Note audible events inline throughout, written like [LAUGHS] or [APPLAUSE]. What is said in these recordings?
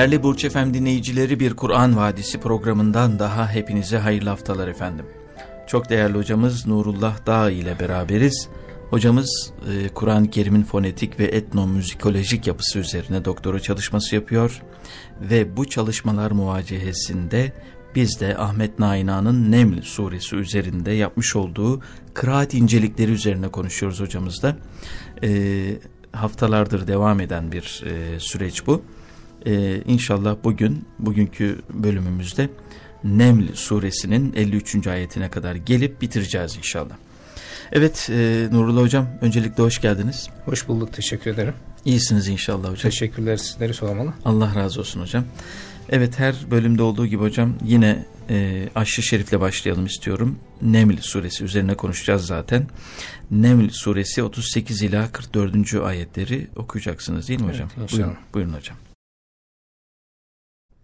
Değerli Burç Efem dinleyicileri bir Kur'an Vadisi programından daha hepinize hayırlı haftalar efendim. Çok değerli hocamız Nurullah Dağ ile beraberiz. Hocamız e, Kur'an-ı Kerim'in fonetik ve etnomüzikolojik yapısı üzerine doktora çalışması yapıyor. Ve bu çalışmalar muvacehesinde biz de Ahmet Naina'nın Neml suresi üzerinde yapmış olduğu kıraat incelikleri üzerine konuşuyoruz hocamızla. E, haftalardır devam eden bir e, süreç bu. Ee, inşallah bugün, bugünkü bölümümüzde Neml suresinin 53. ayetine kadar gelip bitireceğiz inşallah. Evet e, Nurullah Hocam öncelikle hoş geldiniz. Hoş bulduk teşekkür ederim. İyisiniz inşallah hocam. Teşekkürler sizleri sormalı. Allah razı olsun hocam. Evet her bölümde olduğu gibi hocam yine e, Aşrı Şerif'le başlayalım istiyorum. Neml suresi üzerine konuşacağız zaten. Neml suresi 38 ila 44. ayetleri okuyacaksınız değil mi hocam? Evet, inşallah. Buyurun, buyurun hocam.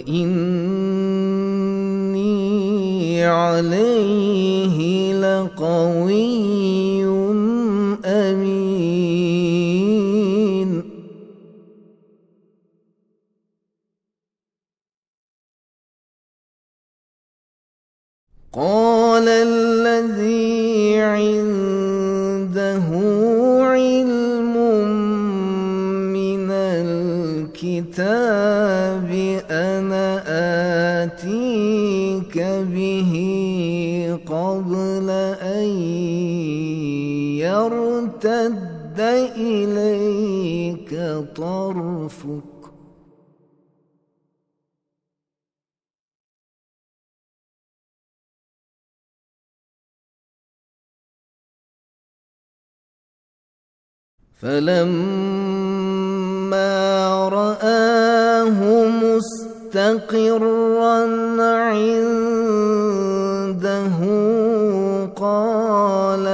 وإني فلما رآه مستقرا عنده قال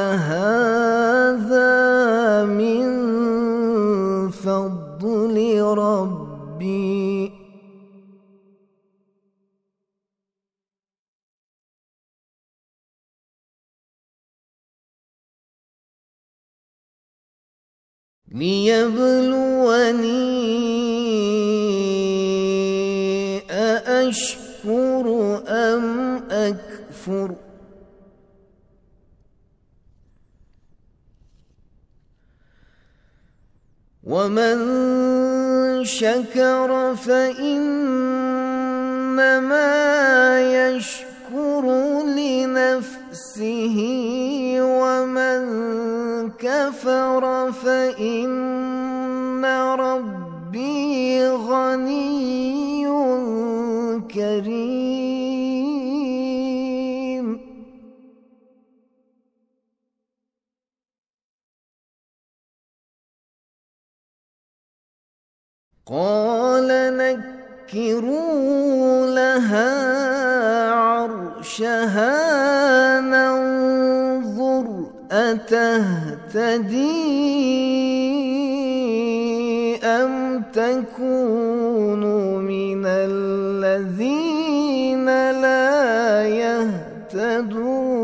ليبلوني أأشكر أم أكفر ومن شكر فإنما يشكر لنفسه ومن كفر فإن ربي غني كريم. قال نكروا لها عرشها ننظر أتهتدي أم تكون من الذين لا يهتدون؟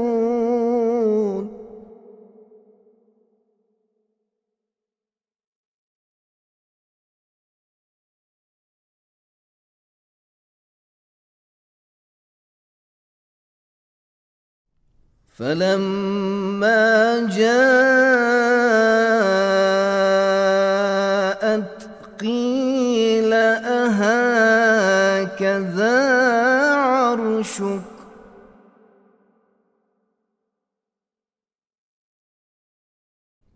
فلما جاءت قيل أهكذا عرشك؟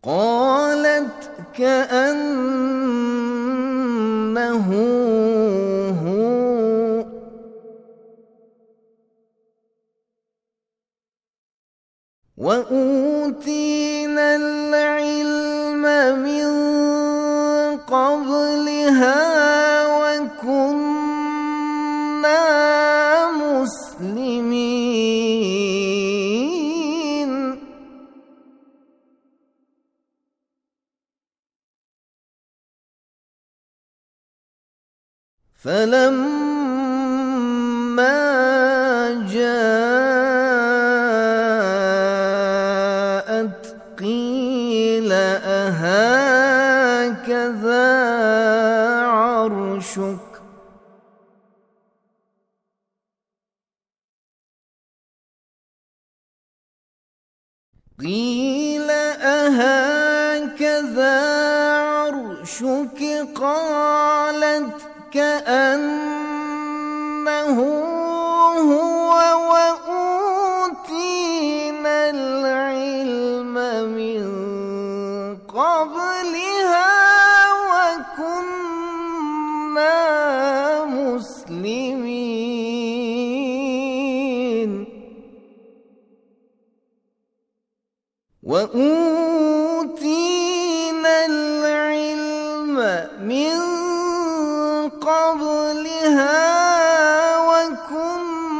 قالت كأنه وأوتينا العلم من قبلها وكنا مسلمين فلما وأوتينا العلم من قبلها وكنا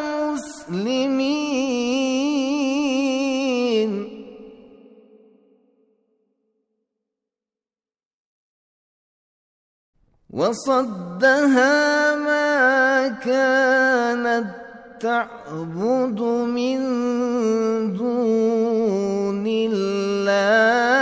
مسلمين. وصدها ما كانت تعبد من دون الله.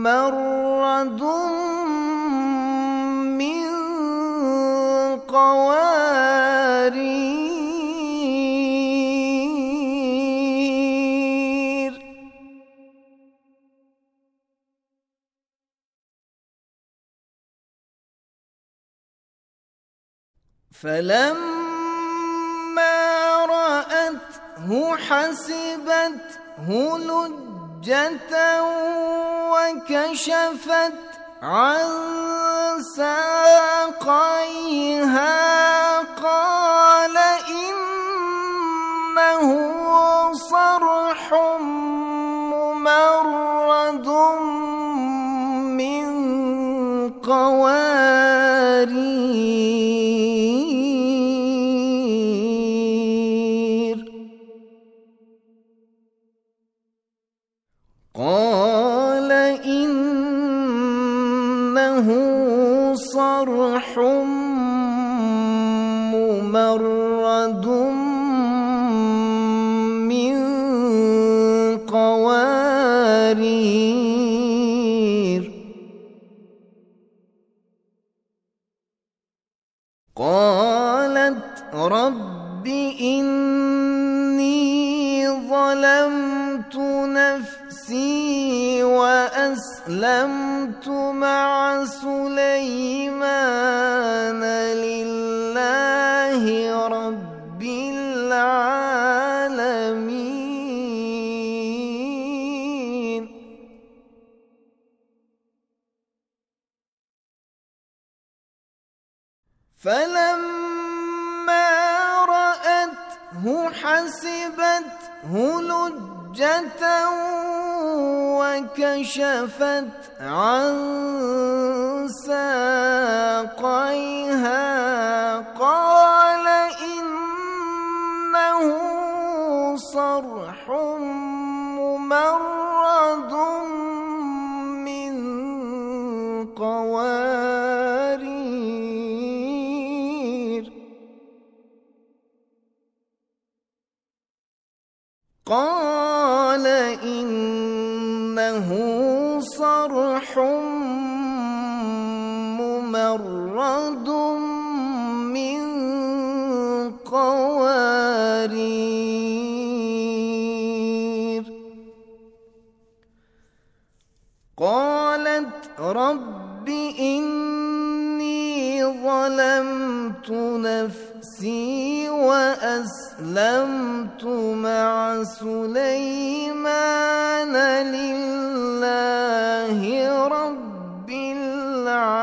ممرد من قوارير. فلما رأته حسبته لجة لجة وكشفت عن ساقيها قال إنه صرح ممرد من قوارير. وأسلمت مع سليمان لله رب العالمين. فلما رأته حسبته لجة وكشفت عن ساقيها قال إنه صرح صرح ممرد من قوارير قالت رب إني ظلمت نفسي وأسلمت مع سليمان لله رب العالمين.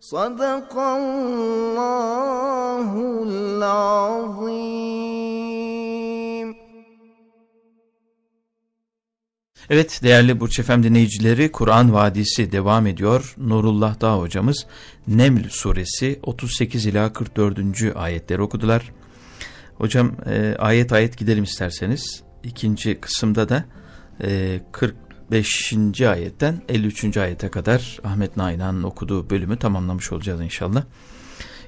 صدق الله العظيم. Evet değerli Burç Efem dinleyicileri Kur'an Vadisi devam ediyor. Nurullah Dağ hocamız Neml suresi 38 ila 44. ayetleri okudular. Hocam e, ayet ayet gidelim isterseniz. İkinci kısımda da e, 45. ayetten 53. ayete kadar Ahmet Nainan'ın okuduğu bölümü tamamlamış olacağız inşallah.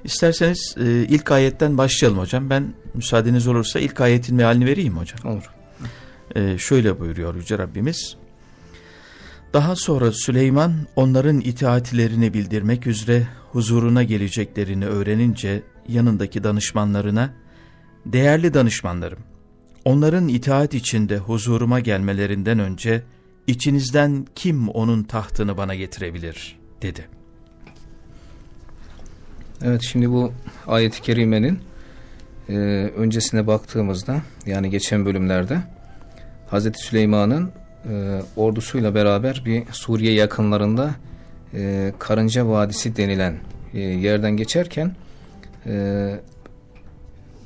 İsterseniz e, ilk ayetten başlayalım hocam. Ben müsaadeniz olursa ilk ayetin mealini vereyim hocam. Olur. Ee, şöyle buyuruyor Yüce Rabbimiz. Daha sonra Süleyman onların itaatlerini bildirmek üzere huzuruna geleceklerini öğrenince yanındaki danışmanlarına, değerli danışmanlarım, onların itaat içinde huzuruma gelmelerinden önce içinizden kim onun tahtını bana getirebilir dedi. Evet şimdi bu ayet-i kerimenin e, öncesine baktığımızda yani geçen bölümlerde Hazreti Süleyman'ın e, ordusuyla beraber bir Suriye yakınlarında e, Karınca Vadisi denilen e, yerden geçerken e,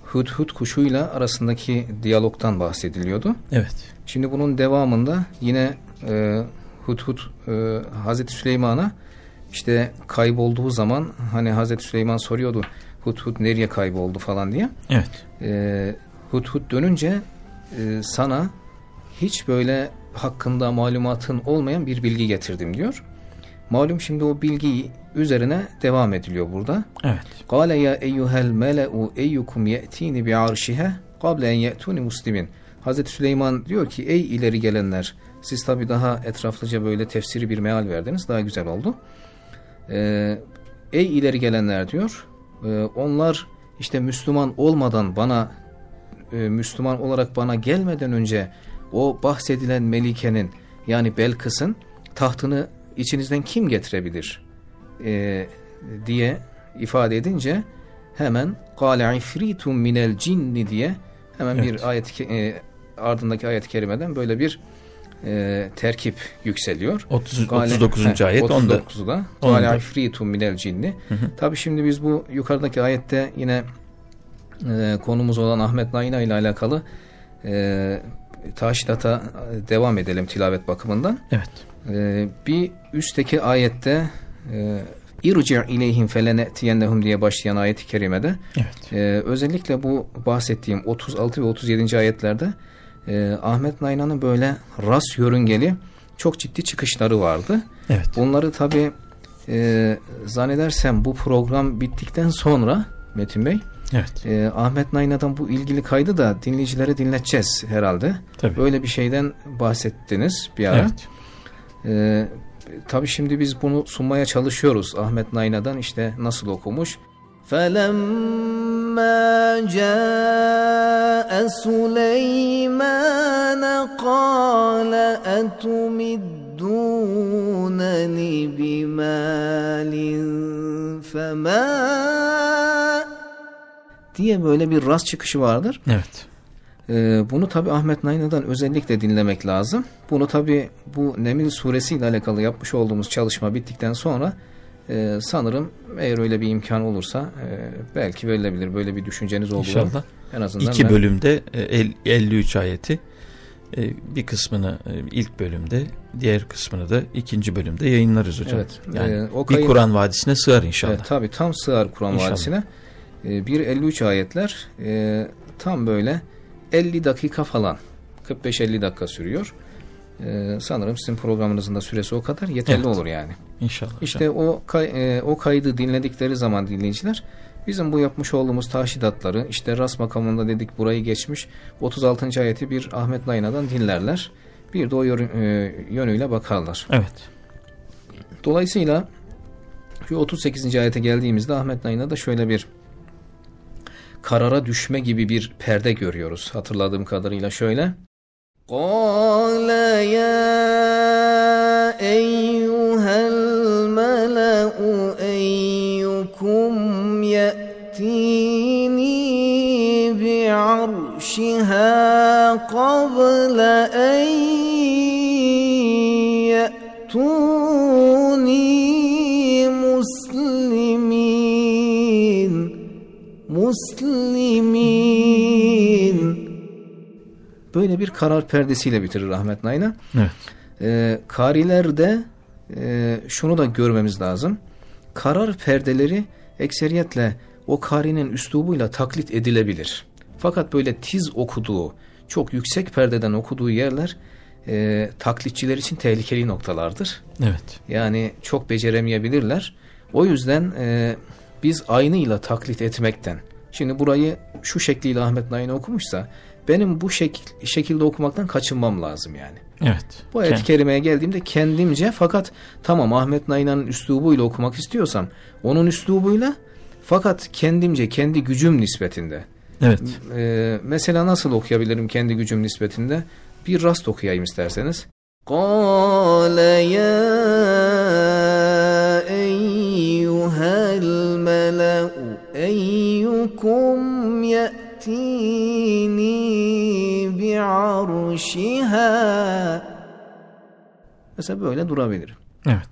Hudhud kuşuyla arasındaki diyalogtan bahsediliyordu. Evet. Şimdi bunun devamında yine e, Hudhud e, Hazreti Süleyman'a işte kaybolduğu zaman hani Hazreti Süleyman soruyordu Hudhud nereye kayboldu falan diye. Evet. E, Hudhud dönünce e, sana hiç böyle hakkında malumatın olmayan bir bilgi getirdim diyor. Malum şimdi o bilgi üzerine devam ediliyor burada. Evet. Kale ya eyyuhel mele'u eyyukum ye'tini bi arşihe kable en ye'tuni muslimin. Hazreti Süleyman diyor ki ey ileri gelenler siz tabi daha etraflıca böyle tefsiri bir meal verdiniz daha güzel oldu. Ee, ey ileri gelenler diyor e, onlar işte Müslüman olmadan bana e, Müslüman olarak bana gelmeden önce o bahsedilen Melike'nin yani Belkıs'ın tahtını içinizden kim getirebilir e, diye ifade edince hemen قَالَ عِفْرِيتٌ minel cinni diye hemen Evet. bir ayet e, ardındaki ayet-i kerimeden böyle bir e, terkip yükseliyor. 30, Gale- 39. He, ayet onda. 39'da. Onda. Gale ifritun minel cinni. Tabi şimdi biz bu yukarıdaki ayette yine e, konumuz olan Ahmet Naina ile alakalı e, taşidata devam edelim tilavet bakımından. Evet. E, bir üstteki ayette e, İrci ileyhim felenetiyennehum diye başlayan ayet-i kerimede Evet. ee, özellikle bu bahsettiğim 36 ve 37. ayetlerde e, Ahmet Nayna'nın böyle ras yörüngeli çok ciddi çıkışları vardı. Evet. Bunları tabi e, zannedersem bu program bittikten sonra Metin Bey Evet. e, Ahmet Nayna'dan bu ilgili kaydı da dinleyicilere dinleteceğiz herhalde. Tabii. Böyle bir şeyden bahsettiniz bir ara. Evet. Ee, tabii şimdi biz bunu sunmaya çalışıyoruz. Ahmet Nayna'dan işte nasıl okumuş. فلما جاء سليمان قال أتمدونني بمال فما diye böyle bir rast çıkışı vardır. Evet. Ee, bunu tabi Ahmet Nayna'dan özellikle dinlemek lazım. Bunu tabi bu Nemil suresi ile alakalı yapmış olduğumuz çalışma bittikten sonra e, sanırım eğer öyle bir imkan olursa e, belki verilebilir. Böyle bir düşünceniz olduğu İnşallah. En azından İki ben- bölümde e, el- 53 ayeti e, bir kısmını e, ilk bölümde diğer kısmını da ikinci bölümde yayınlarız hocam. Evet, Yani e, o bir kayıt- Kur'an vadisine sığar inşallah. Evet, tabi tam sığar Kur'an İnşallah. Vadisi'ne. E, 1.53 ayetler e, tam böyle 50 dakika falan 45-50 dakika sürüyor. E, sanırım sizin programınızın da süresi o kadar yeterli Evet. olur yani. İnşallah. hocam. İşte o kay- e, o kaydı dinledikleri zaman dinleyiciler bizim bu yapmış olduğumuz taşidatları işte ras makamında dedik burayı geçmiş 36. ayeti bir Ahmet Nayna'dan dinlerler. Bir de o e, yönüyle bakarlar. Evet. Dolayısıyla şu 38. ayete geldiğimizde Ahmet Nayna'da şöyle bir karara düşme gibi bir perde görüyoruz hatırladığım kadarıyla şöyle. قال يا أيها الملأ أيكم يأتيني بعرشها قبل أن muslimin böyle bir karar perdesiyle bitirir Ahmet Nayna. Evet. Ee, karilerde e, şunu da görmemiz lazım. Karar perdeleri ekseriyetle o karinin üslubuyla taklit edilebilir. Fakat böyle tiz okuduğu, çok yüksek perdeden okuduğu yerler e, taklitçiler için tehlikeli noktalardır. Evet. Yani çok beceremeyebilirler. O yüzden e, biz aynıyla taklit etmekten, Şimdi burayı şu şekliyle Ahmet Nain okumuşsa benim bu şekil, şekilde okumaktan kaçınmam lazım yani. Evet. Bu ayet kerimeye geldiğimde kendimce fakat tamam Ahmet Nain'in üslubuyla okumak istiyorsam onun üslubuyla fakat kendimce kendi gücüm nispetinde. Evet. Ee, mesela nasıl okuyabilirim kendi gücüm nispetinde? Bir rast okuyayım isterseniz. Kale ya eyyuhel mele'u eyyuhel أيكم يأتيني بعرشها Mesela böyle durabilirim. Evet.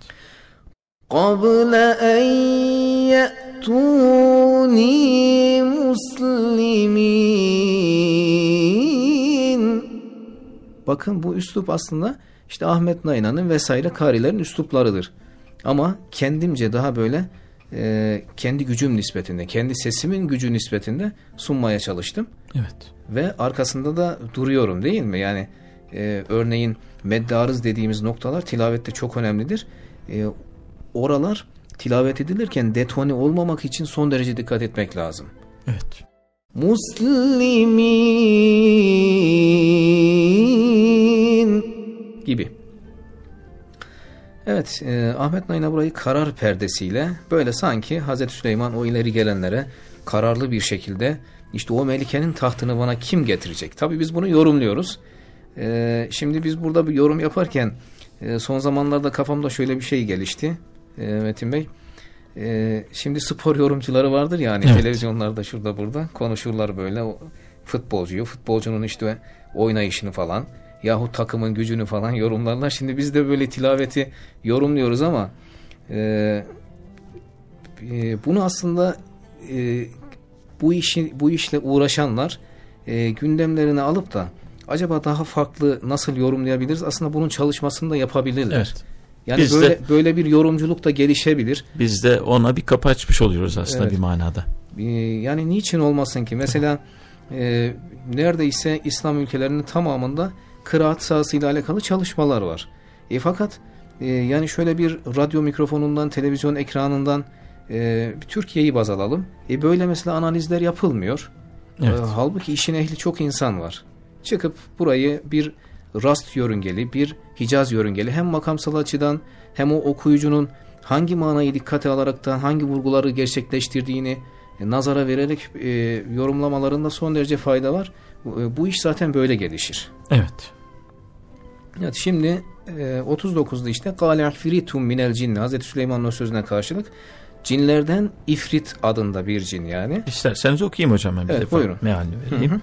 قبل أن يأتوني مسلمين Bakın bu üslup aslında işte Ahmet Naina'nın vesaire karilerin üsluplarıdır. Ama kendimce daha böyle e, kendi gücüm nispetinde, kendi sesimin gücü nispetinde sunmaya çalıştım. Evet. Ve arkasında da duruyorum değil mi? Yani e, örneğin meddarız dediğimiz noktalar tilavette çok önemlidir. E, oralar tilavet edilirken detone olmamak için son derece dikkat etmek lazım. Evet. Muslimin gibi. Evet, e, Ahmet Nain'a burayı karar perdesiyle böyle sanki Hazreti Süleyman o ileri gelenlere kararlı bir şekilde işte o melikenin tahtını bana kim getirecek? Tabii biz bunu yorumluyoruz. E, şimdi biz burada bir yorum yaparken e, son zamanlarda kafamda şöyle bir şey gelişti e, Metin Bey. e, şimdi spor yorumcuları vardır yani Evet. televizyonlarda şurada burada konuşurlar böyle o futbolcuyu, futbolcunun işte oynayışını falan yahut takımın gücünü falan yorumlarlar. Şimdi biz de böyle tilaveti yorumluyoruz ama e, e, bunu aslında e, bu işi bu işle uğraşanlar e, gündemlerini alıp da acaba daha farklı nasıl yorumlayabiliriz? Aslında bunun çalışmasını da yapabilirler. Evet. Yani Biz böyle de- böyle bir yorumculuk da gelişebilir. Biz de ona bir kapı açmış oluyoruz aslında Evet. bir manada. Ee, yani niçin olmasın ki? Mesela e, neredeyse İslam ülkelerinin tamamında kıraat sahasıyla alakalı çalışmalar var. E, fakat e, yani şöyle bir radyo mikrofonundan, televizyon ekranından e, Türkiye'yi baz alalım. E, böyle mesela analizler yapılmıyor. Evet. E, halbuki işin ehli çok insan var. Çıkıp burayı bir rast yörüngeli, bir Hicaz yörüngeli hem makamsal açıdan hem o okuyucunun hangi manayı dikkate alaraktan hangi vurguları gerçekleştirdiğini e, nazara vererek e, yorumlamalarında son derece fayda var. E, bu iş zaten böyle gelişir. Evet. Evet, şimdi e, 39'da işte Kale ifritum minel cinni Hazreti Süleyman'ın o sözüne karşılık cinlerden ifrit adında bir cin yani. İsterseniz okuyayım hocam ben bir Evet, defa buyurun. mealini vereyim.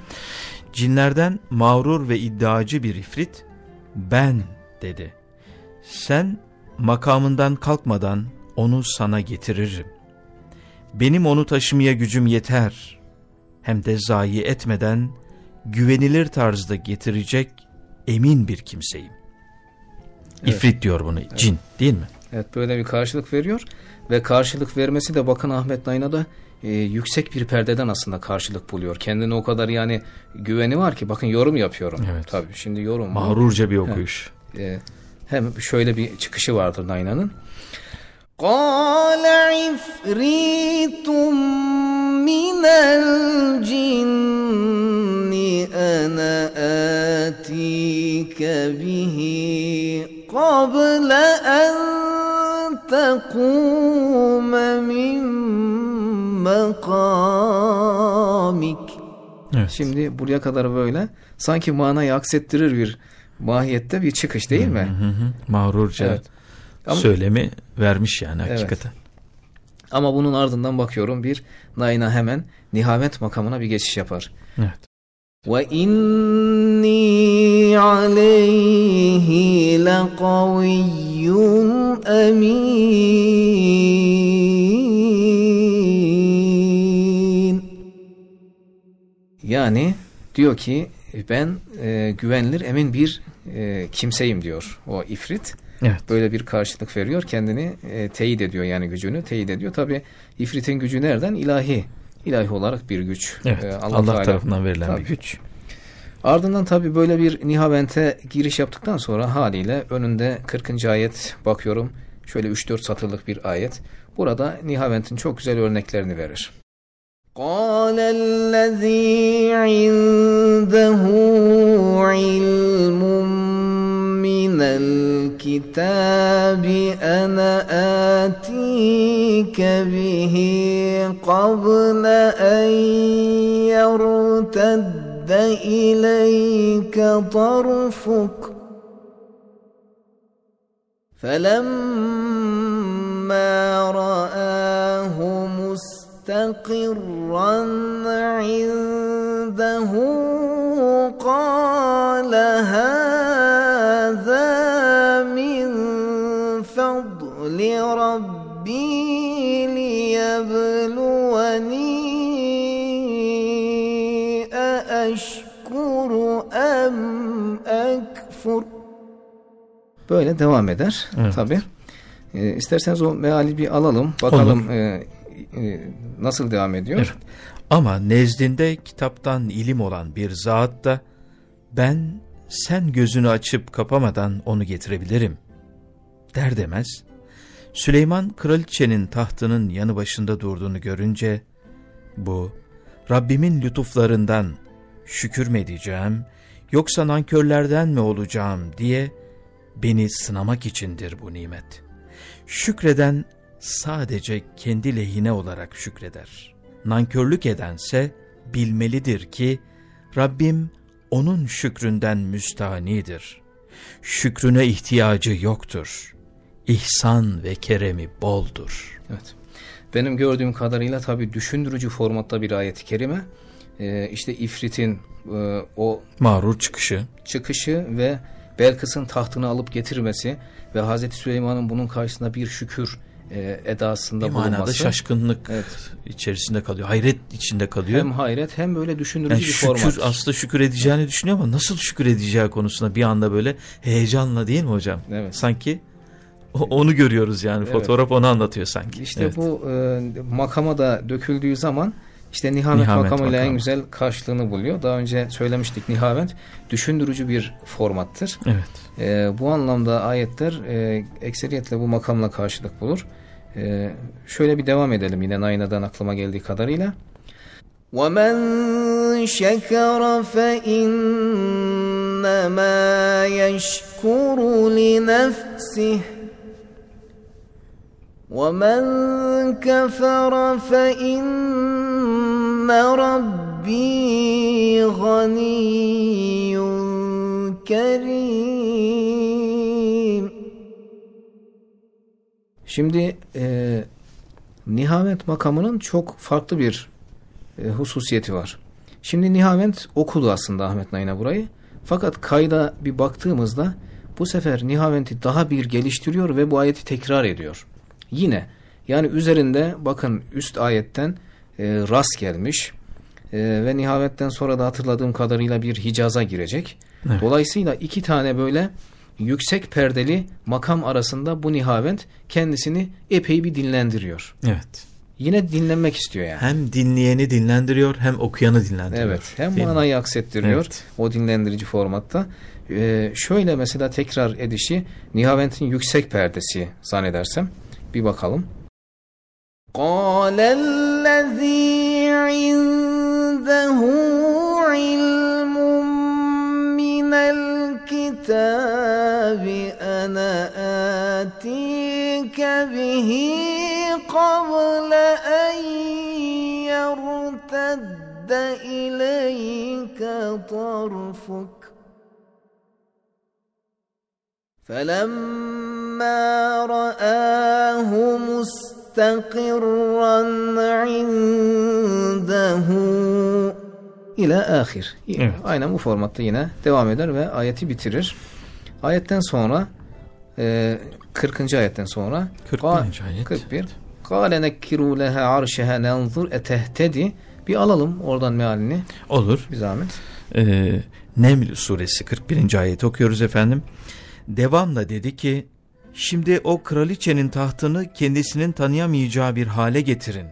Cinlerden mağrur ve iddiacı bir ifrit ben dedi. Sen makamından kalkmadan onu sana getiririm. Benim onu taşımaya gücüm yeter. Hem de zayi etmeden güvenilir tarzda getirecek emin bir kimseyim. Evet. İfrit diyor bunu cin değil mi? Evet böyle bir karşılık veriyor ve karşılık vermesi de bakın Ahmet Nayna da e, yüksek bir perdeden aslında karşılık buluyor. Kendine o kadar yani güveni var ki bakın yorum yapıyorum. Evet. Tabii şimdi yorum. Mağrurca bir okuyuş. E, hem şöyle bir çıkışı vardır Nayna'nın. قال عفريت من الجن أنا آتيك به قبل أن تقوم من مقامك Evet. Şimdi buraya kadar böyle sanki manayı aksettirir bir mahiyette bir çıkış değil mi? Hı hı. Mağrurca Evet. Ama, söylemi vermiş yani hakikaten. Evet. Ama bunun ardından bakıyorum bir Naina hemen nihamet makamına bir geçiş yapar. Evet. Ve inni aleyhi lekaviyyun emin. Yani diyor ki ben e, güvenilir emin bir e, kimseyim diyor o ifrit. Evet. Böyle bir karşılık veriyor kendini e, teyit ediyor yani gücünü teyit ediyor. Tabi ifritin gücü nereden? İlahi. İlahi olarak bir güç. Evet. E, Allah, Teala- tarafından verilen Tabii. bir güç. Ardından tabi böyle bir nihavente giriş yaptıktan sonra haliyle önünde 40. ayet bakıyorum. Şöyle 3-4 satırlık bir ayet. Burada nihaventin çok güzel örneklerini verir. قال الذي عنده علم من الكتاب أنا آتيك به قبل أن يرتد إليك طرفك. فلما رآه مستقرا عنده Böyle devam eder Evet. tabi. E, isterseniz o meali bir alalım. Bakalım e, e, nasıl devam ediyor. Evet. Ama nezdinde kitaptan ilim olan bir zat da ben sen gözünü açıp kapamadan onu getirebilirim der demez. Süleyman kraliçenin tahtının yanı başında durduğunu görünce bu Rabbimin lütuflarından şükür mü edeceğim yoksa nankörlerden mi olacağım diye beni sınamak içindir bu nimet. Şükreden sadece kendi lehine olarak şükreder. Nankörlük edense bilmelidir ki Rabbim onun şükründen müstahanidir. Şükrüne ihtiyacı yoktur. İhsan ve keremi boldur. Evet. benim gördüğüm kadarıyla tabi düşündürücü formatta bir ayet-i kerime. E, işte ifritin e, o Mağrur çıkışı. çıkışı ve Belkıs'ın tahtını alıp getirmesi ve Hazreti Süleyman'ın bunun karşısında bir şükür e, edasında Bir manada bulunması. şaşkınlık Evet. içerisinde kalıyor. Hayret içinde kalıyor. Hem hayret hem böyle düşündürücü yani bir şükür format. aslında şükür edeceğini düşünüyor ama nasıl şükür edeceği konusunda bir anda böyle heyecanla değil mi hocam? Evet. Sanki onu görüyoruz yani Evet. fotoğraf onu anlatıyor sanki. İşte Evet. bu e, makama da döküldüğü zaman işte nihamet, Nihamet makamıyla en makamı. güzel karşılığını buluyor. Daha önce söylemiştik nihamet düşündürücü bir formattır. Evet. E, bu anlamda ayetler e, ekseriyetle bu makamla karşılık bulur. E, şöyle bir devam edelim yine Nayna'dan aklıma geldiği kadarıyla. ومن شكر فإنما يشكر لنفسه ومن كفر فإن ربي غني كريم Şimdi e, nihamet makamının çok farklı bir e, hususiyeti var. Şimdi nihamet okudu aslında Ahmet Nayna burayı. Fakat kayda bir baktığımızda bu sefer nihaventi daha bir geliştiriyor ve bu ayeti tekrar ediyor. Yine yani üzerinde bakın üst ayetten e, rast gelmiş e, ve nihavetten sonra da hatırladığım kadarıyla bir hicaza girecek. Evet. Dolayısıyla iki tane böyle yüksek perdeli makam arasında bu nihavent kendisini epey bir dinlendiriyor. Evet. Yine dinlenmek istiyor yani. Hem dinleyeni dinlendiriyor hem okuyanı dinlendiriyor. Evet. Hem Değil mi? manayı aksettiriyor Evet. o dinlendirici formatta. Ee, şöyle mesela tekrar edişi Nihavent'in yüksek perdesi zannedersem. Bir bakalım. قال الذي عنده علم من الكتاب. أنا آتيك به قبل أن يرتد إليك طرفك. فلما رآه مستقرا عنده İla ahir. Evet. Aynen bu formatta yine devam eder ve ayeti bitirir. Ayetten sonra e, 40. ayetten sonra 41. ayet. 41. Kâle nekkiru leha arşeha nenzur etehtedi. Bir alalım oradan mealini Olur. bir zahmet. Ee, Neml suresi 41. ayet okuyoruz efendim. Devamla dedi ki şimdi o kraliçenin tahtını kendisinin tanıyamayacağı bir hale getirin.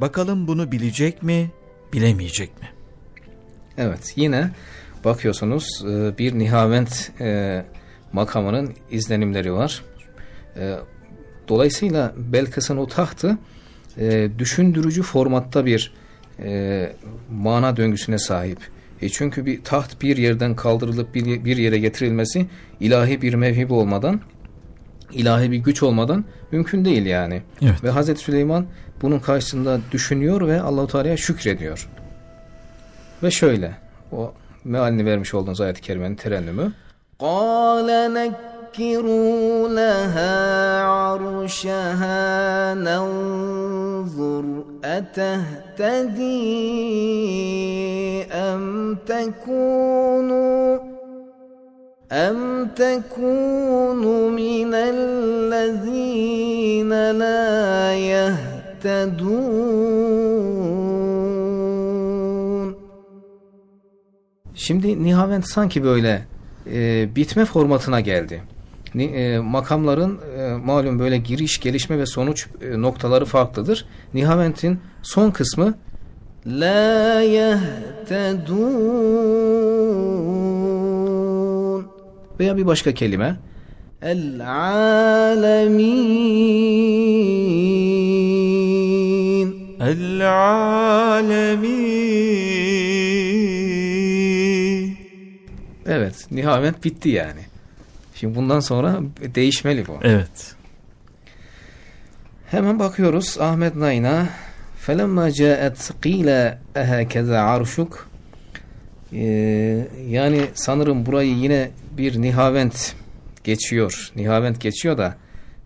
Bakalım bunu bilecek mi bilemeyecek mi? Evet yine bakıyorsunuz e, bir nihavent e, makamının izlenimleri var. E, Dolayısıyla Belkıs'ın o tahtı düşündürücü formatta bir mana döngüsüne sahip. Çünkü bir taht bir yerden kaldırılıp bir, yere getirilmesi ilahi bir mevhibe olmadan, ilahi bir güç olmadan mümkün değil yani. Evet. Ve Hazreti Süleyman bunun karşısında düşünüyor ve Allahu Teala'ya şükrediyor. Ve şöyle o mealini vermiş olduğunuz ayet-i kerimenin terennümü. قال نكروا لها عرشها ننظر أتهتدي أم تكون أم تكون من الذين لا يهتدون Şimdi Nihavent sanki böyle e, bitme formatına geldi. Ni, e, makamların e, malum böyle giriş, gelişme ve sonuç e, noktaları farklıdır. Nihavent'in son kısmı لا يهتدون veya bir başka kelime العالمين El-alemin. Evet, Nihavent bitti yani. Şimdi bundan sonra değişmeli bu. Evet. Hemen bakıyoruz Ahmet Nayna فَلَمَّا جَاءَتْ قِيلَ اَهَكَذَا عَرْشُكْ Ee, yani sanırım burayı yine bir nihavent geçiyor. Nihavent geçiyor da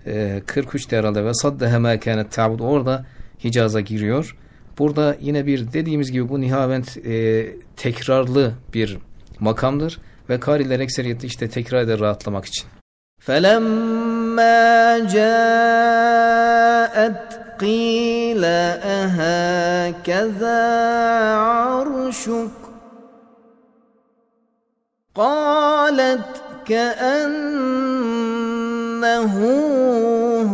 e, 43'te herhalde ve saddehe mâ kânet ta'bud orada Hicaz'a giriyor. Burada yine bir dediğimiz gibi bu nihavent e, tekrarlı bir makamdır ve kariler ekseriyeti işte tekrar eder rahatlamak için. فلما جاءت قيل أهكذا عرشك قالت كأنه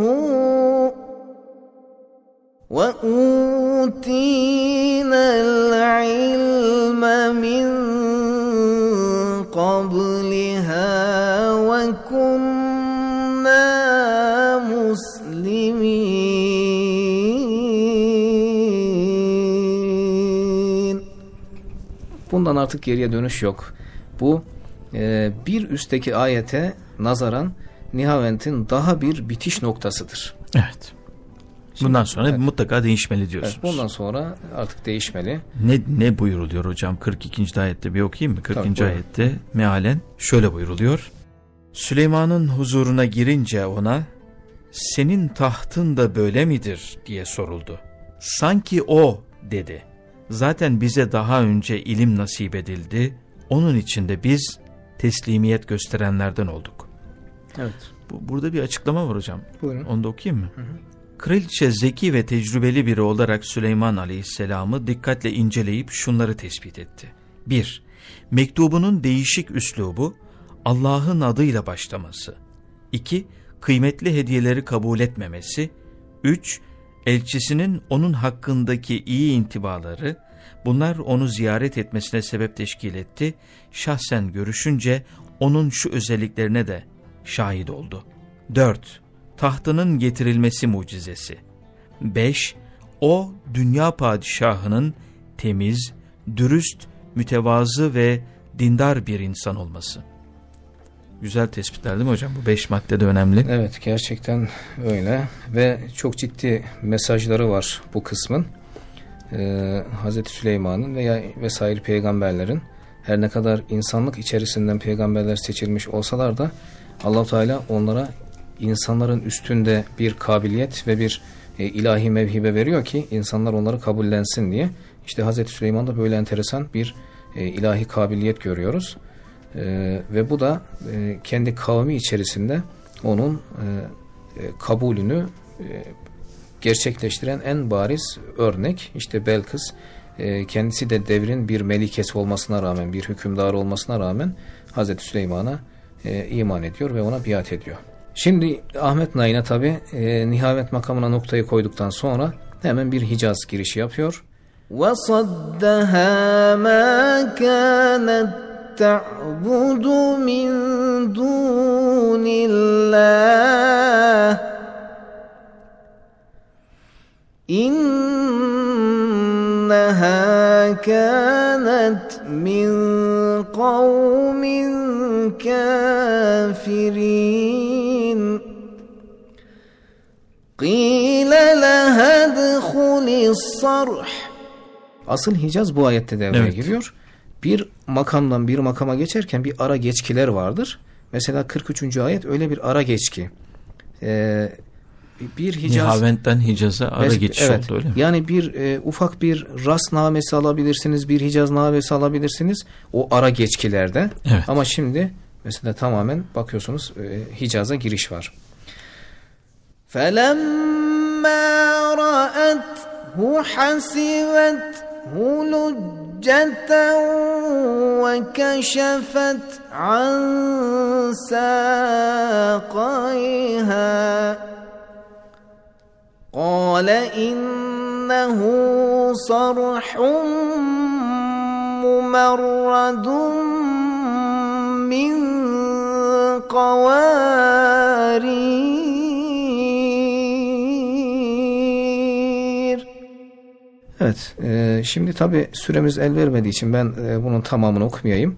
هو وأوتينا العلم من قبلها وكنا مسلمين Bundan artık geriye dönüş yok. Bu e, bir üstteki ayete nazaran Nihavent'in daha bir bitiş noktasıdır. Evet. Bundan sonra evet. mutlaka değişmeli diyorsunuz. Evet, bundan sonra artık değişmeli. Ne ne buyuruluyor hocam 42. ayette bir okuyayım mı? 40. Tabii, ayette mealen şöyle buyuruluyor. Süleyman'ın huzuruna girince ona senin tahtın da böyle midir diye soruldu. Sanki o dedi. Zaten bize daha önce ilim nasip edildi. Onun için de biz teslimiyet gösterenlerden olduk. Evet. Bu, burada bir açıklama var hocam. Buyurun. Onu da okuyayım mı? Kraliçe zeki ve tecrübeli biri olarak Süleyman Aleyhisselam'ı dikkatle inceleyip şunları tespit etti. 1. Mektubunun değişik üslubu, Allah'ın adıyla başlaması. 2. Kıymetli hediyeleri kabul etmemesi. 3. Elçisinin onun hakkındaki iyi intibaları, bunlar onu ziyaret etmesine sebep teşkil etti. Şahsen görüşünce onun şu özelliklerine de şahit oldu. 4 tahtının getirilmesi mucizesi. 5. O dünya padişahının temiz, dürüst, mütevazı ve dindar bir insan olması. Güzel tespitler değil mi hocam? Bu beş madde de önemli. Evet gerçekten öyle ve çok ciddi mesajları var bu kısmın. Ee, Hazreti Süleyman'ın veya vesaire peygamberlerin her ne kadar insanlık içerisinden peygamberler seçilmiş olsalar da allah Teala onlara insanların üstünde bir kabiliyet ve bir e, ilahi mevhibe veriyor ki insanlar onları kabullensin diye. İşte Hazreti Süleyman'da böyle enteresan bir e, ilahi kabiliyet görüyoruz. E, ve bu da e, kendi kavmi içerisinde onun e, e, kabulünü e, gerçekleştiren en bariz örnek. İşte Belkıs e, kendisi de devrin bir melikesi olmasına rağmen, bir hükümdar olmasına rağmen Hazreti Süleyman'a e, iman ediyor ve ona biat ediyor. Şimdi Ahmet Nain'e tabi e, nihavet makamına noktayı koyduktan sonra hemen bir Hicaz girişi yapıyor. وصدها ما كانت تعبد من دون الله إنها كانت من قوم كافرين قيل لها ادخل الصرح Asıl Hicaz bu ayette devreye Evet. giriyor. Bir makamdan bir makama geçerken bir ara geçkiler vardır. Mesela 43. ayet öyle bir ara geçki. Ee, bir Hicaz Nihavent'ten Hicaz'a ara Mes- geçiş evet. oldu öyle mi? Yani bir e, ufak bir ras namesi alabilirsiniz, bir Hicaz namesi alabilirsiniz o ara geçkilerde. Evet. Ama şimdi mesela tamamen bakıyorsunuz e, Hicaz'a giriş var. فلما رأته حسبته لجة وكشفت عن ساقيها قال إنه صرح ممرد من قوارير Evet, e, şimdi tabi süremiz el vermediği için ben e, bunun tamamını okumayayım.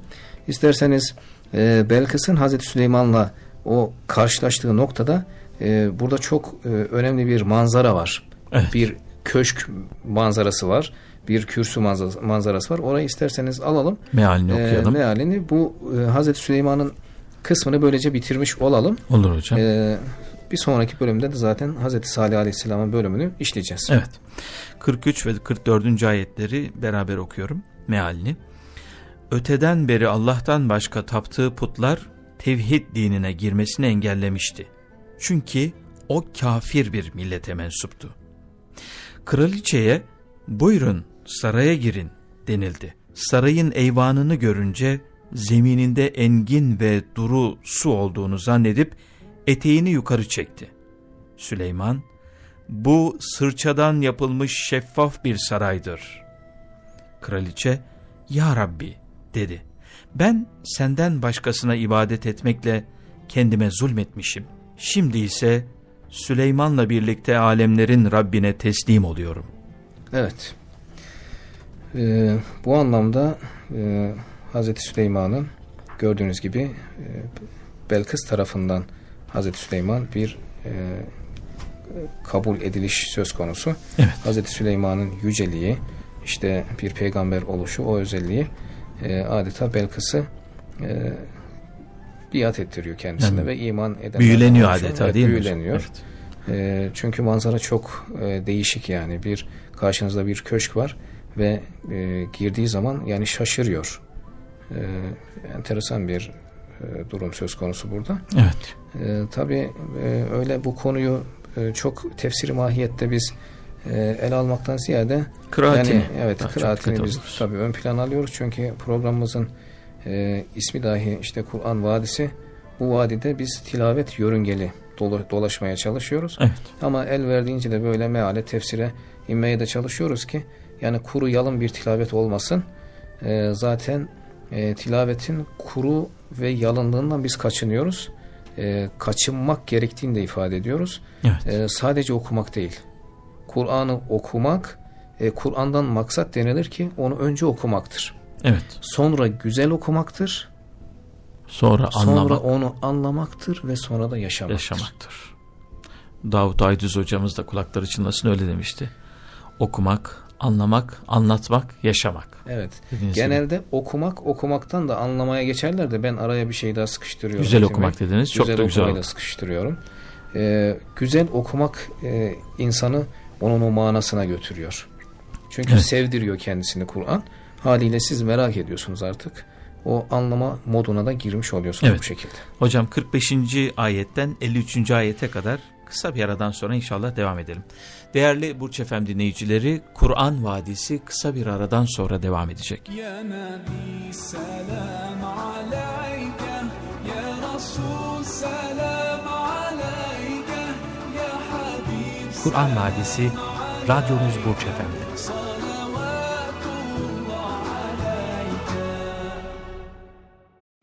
İsterseniz e, Belkıs'ın Hazreti Süleyman'la o karşılaştığı noktada e, burada çok e, önemli bir manzara var. Evet. Bir köşk manzarası var, bir kürsü manzarası, var. Orayı isterseniz alalım. Mealini E, okuyalım. mealini bu e, Hazreti Süleyman'ın kısmını böylece bitirmiş olalım. Olur hocam. E, Bir sonraki bölümde de zaten Hazreti Salih Aleyhisselam'ın bölümünü işleyeceğiz. Evet. 43 ve 44. ayetleri beraber okuyorum mealini. Öteden beri Allah'tan başka taptığı putlar tevhid dinine girmesini engellemişti. Çünkü o kafir bir millete mensuptu. Kraliçeye buyurun saraya girin denildi. Sarayın eyvanını görünce zemininde engin ve duru su olduğunu zannedip eteğini yukarı çekti. Süleyman, bu sırçadan yapılmış şeffaf bir saraydır. Kraliçe, Ya Rabbi dedi. Ben senden başkasına ibadet etmekle kendime zulmetmişim. Şimdi ise Süleyman'la birlikte alemlerin Rabbine teslim oluyorum. Evet. Ee, bu anlamda e, Hazreti Süleyman'ın gördüğünüz gibi e, Belkıs tarafından Hazreti Süleyman bir e, kabul ediliş söz konusu. Evet. Hazreti Süleyman'ın yüceliği, işte bir peygamber oluşu, o özelliği e, adeta Belkıs'ı e, biat ettiriyor kendisine Yani ve iman eden Büyüleniyor adeta değil mi? büyüleniyor. Evet. E, çünkü manzara çok e, değişik yani. Bir karşınızda bir köşk var ve e, girdiği zaman yani şaşırıyor. E, enteresan bir e, durum söz konusu burada. Evet. E, tabii e, öyle bu konuyu e, çok tefsiri mahiyette biz e, ele almaktan ziyade Kıraatini. yani evet daha kıraatini biz tabii ön plan alıyoruz çünkü programımızın e, ismi dahi işte Kur'an Vadisi bu vadide biz tilavet yörüngeli dolaşmaya çalışıyoruz. Evet. Ama el verdiğince de böyle meale tefsire inmeye de çalışıyoruz ki yani kuru yalın bir tilavet olmasın. E, zaten e, tilavetin kuru ve yalınlığından biz kaçınıyoruz. E, kaçınmak gerektiğini de ifade ediyoruz. Evet. E, sadece okumak değil. Kur'an'ı okumak, e, Kur'an'dan maksat denilir ki onu önce okumaktır. Evet. Sonra güzel okumaktır. Sonra, Sonra anlamak, onu anlamaktır ve sonra da yaşamaktır. yaşamaktır. Davut Aydüz hocamız da kulakları çınlasın öyle demişti. Okumak, anlamak, anlatmak, yaşamak. Evet. Dediğiniz Genelde okumak, okumaktan da anlamaya geçerler de ben araya bir şey daha sıkıştırıyorum. Güzel Metin okumak dediniz. Çok da güzel oldu. sıkıştırıyorum. Ee, güzel okumak e, insanı onun o manasına götürüyor. Çünkü Evet. sevdiriyor kendisini Kur'an. Haliyle siz merak ediyorsunuz artık. O anlama moduna da girmiş oluyorsunuz evet. bu şekilde. Hocam 45. ayetten 53. ayete kadar kısa bir aradan sonra inşallah devam edelim. Değerli Burç Efem dinleyicileri, Kur'an Vadisi kısa bir aradan sonra devam edecek. Kur'an Vadisi, radyomuz Burç Efem'deniz.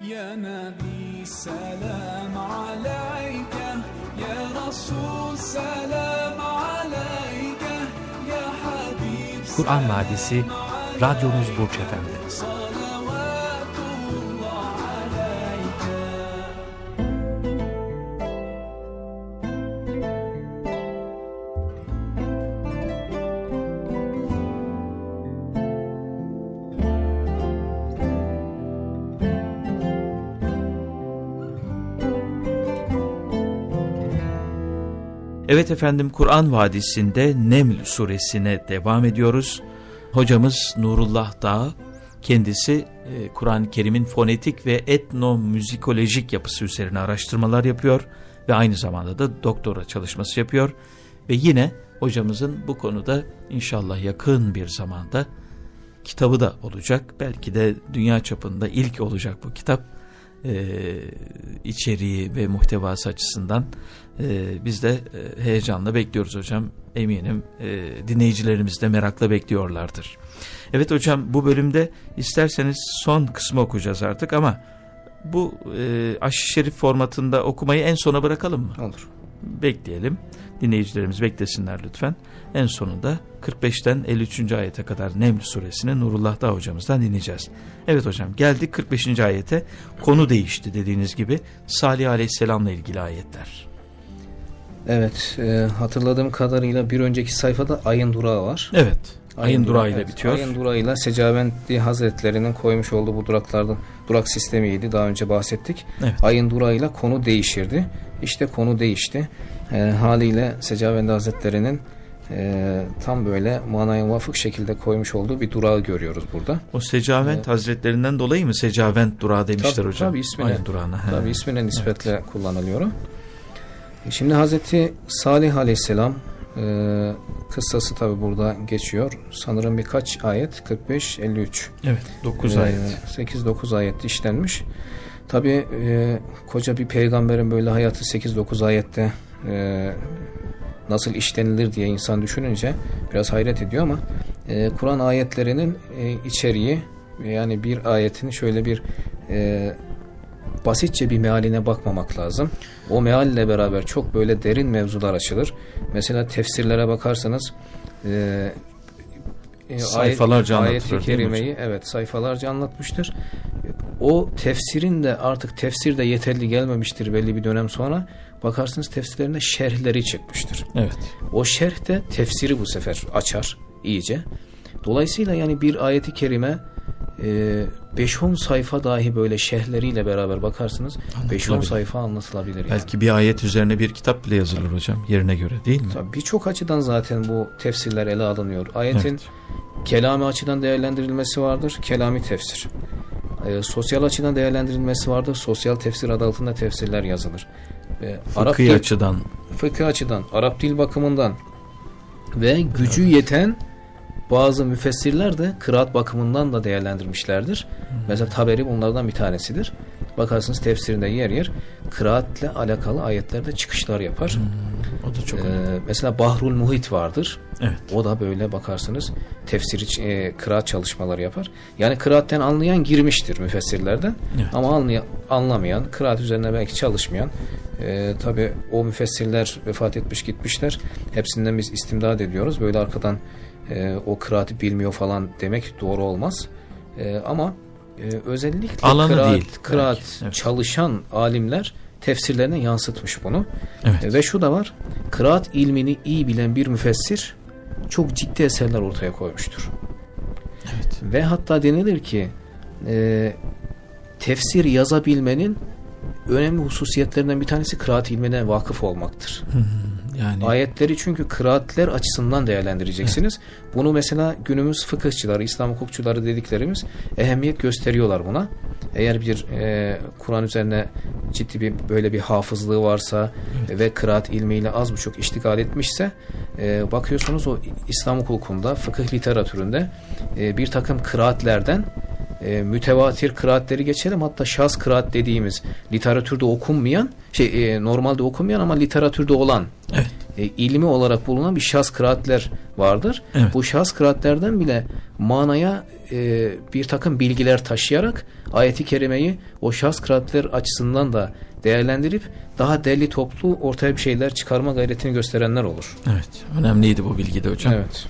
يا نبي سلام عليك يا رسول سلام عليك يا حبيب Kur'an Vadisi Radyonuz Burç Efendi. Evet efendim Kur'an Vadisi'nde Neml suresine devam ediyoruz. Hocamız Nurullah Dağ kendisi e, Kur'an-ı Kerim'in fonetik ve etnomüzikolojik yapısı üzerine araştırmalar yapıyor ve aynı zamanda da doktora çalışması yapıyor. Ve yine hocamızın bu konuda inşallah yakın bir zamanda kitabı da olacak. Belki de dünya çapında ilk olacak bu kitap. Ee, içeriği ve muhtevası açısından ee, biz de e, heyecanla bekliyoruz hocam. Eminim e, dinleyicilerimiz de merakla bekliyorlardır. Evet hocam bu bölümde isterseniz son kısmı okuyacağız artık ama bu e, aşı şerif formatında okumayı en sona bırakalım mı? Olur. Bekleyelim. Dinleyicilerimiz beklesinler lütfen. En sonunda 45'ten 53. ayete kadar Neml suresini Nurullah Dağ hocamızdan dinleyeceğiz. Evet hocam geldik 45. ayete. Konu değişti dediğiniz gibi Salih Aleyhisselam'la ilgili ayetler. Evet, e, hatırladığım kadarıyla bir önceki sayfada ayın durağı var. Evet. Ayın durağıyla evet, bitiyor. Ayın durağıyla Secavendi Hazretlerinin koymuş olduğu bu duraklardan durak sistemiydi. Daha önce bahsettik. Evet. Ayın durağıyla konu değişirdi. İşte konu değişti. Ee, haliyle Secavendi Hazretlerinin e, tam böyle manaya muvafık şekilde koymuş olduğu bir durağı görüyoruz burada. O Secavent Hazretlerinden dolayı mı Secavent durağı demişler Tabii, hocam? tabii, ismine- Ayın durağına. he. Tabi ismine nispetle kullanılıyor. E, Şimdi Hazreti Salih Aleyhisselam e, kıssası tabi burada geçiyor. Sanırım birkaç ayet 45-53. Evet 9 Ee, ayet. 8-9 ayet işlenmiş. Tabi koca bir peygamberin böyle hayatı 8-9 ayette e, nasıl işlenilir diye insan düşününce biraz hayret ediyor ama e, Kur'an ayetlerinin e, içeriği yani bir ayetin şöyle bir e, basitçe bir mealine bakmamak lazım. O mealle beraber çok böyle derin mevzular açılır. Mesela tefsirlere bakarsanız e, e, Sayfalarca ayet- mi Kerime'yi evet sayfalarca anlatmıştır. O tefsirin de artık tefsir de yeterli gelmemiştir belli bir dönem sonra. Bakarsınız tefsirlerinde şerhleri çıkmıştır. Evet. O şerh de tefsiri bu sefer açar iyice. Dolayısıyla yani bir ayeti kerime 5-10 sayfa dahi böyle şerhleriyle beraber bakarsınız 5-10 Anlatılabilir. sayfa anlatılabilir. Yani. Belki bir ayet üzerine bir kitap bile yazılır hocam yerine göre değil mi? Birçok açıdan zaten bu tefsirler ele alınıyor. Ayetin Evet. kelami açıdan değerlendirilmesi vardır. Kelami tefsir. Ee, sosyal açıdan değerlendirilmesi vardır. Sosyal tefsir adı altında tefsirler yazılır. Ee, Arap Fıkhi açıdan fıkıh açıdan, Arap dil bakımından ve gücü yeten bazı müfessirler de kıraat bakımından da değerlendirmişlerdir. Mesela Taberi bunlardan bir tanesidir. Bakarsınız tefsirinde yer yer kıraatle alakalı ayetlerde çıkışlar yapar. o da çok Ee, önemli. mesela Bahrul Muhit vardır. Evet. O da böyle bakarsınız tefsir e, kıraat çalışmaları yapar. Yani kıraatten anlayan girmiştir müfessirlerden. Evet. Ama anlay- anlamayan, kıraat üzerine belki çalışmayan e, tabi o müfessirler vefat etmiş gitmişler. Hepsinden biz istimdad ediyoruz. Böyle arkadan e, o kıraati bilmiyor falan demek doğru olmaz. E, ama e, özellikle Alanı kıraat, değil kıraat belki, evet. çalışan alimler tefsirlerine yansıtmış bunu. Evet. E, Ve şu da var. Kıraat ilmini iyi bilen bir müfessir çok ciddi eserler ortaya koymuştur. Evet. Ve hatta denilir ki e, tefsir yazabilmenin önemli hususiyetlerinden bir tanesi kıraat ilmine vakıf olmaktır. Yani Ayetleri çünkü kıraatler açısından değerlendireceksiniz. Bunu mesela günümüz fıkıhçıları, İslam hukukçuları dediklerimiz ehemmiyet gösteriyorlar buna. Eğer bir e, Kur'an üzerine ciddi bir böyle bir hafızlığı varsa ve kıraat ilmiyle az buçuk iştigal etmişse e, bakıyorsunuz o İslam hukukunda, fıkıh literatüründe e, bir takım kıraatlerden e, mütevatir kıraatleri geçelim. Hatta şahs kıraat dediğimiz literatürde okunmayan, şey e, normalde okunmayan ama literatürde olan Evet. e, ilmi olarak bulunan bir şahs kıraatler vardır. Evet. Bu şahs kıraatlerden bile manaya e, bir takım bilgiler taşıyarak ayeti kerimeyi o şahs kıraatler açısından da değerlendirip daha derli toplu ortaya bir şeyler çıkarma gayretini gösterenler olur. Evet. Önemliydi bu bilgi de hocam. Evet.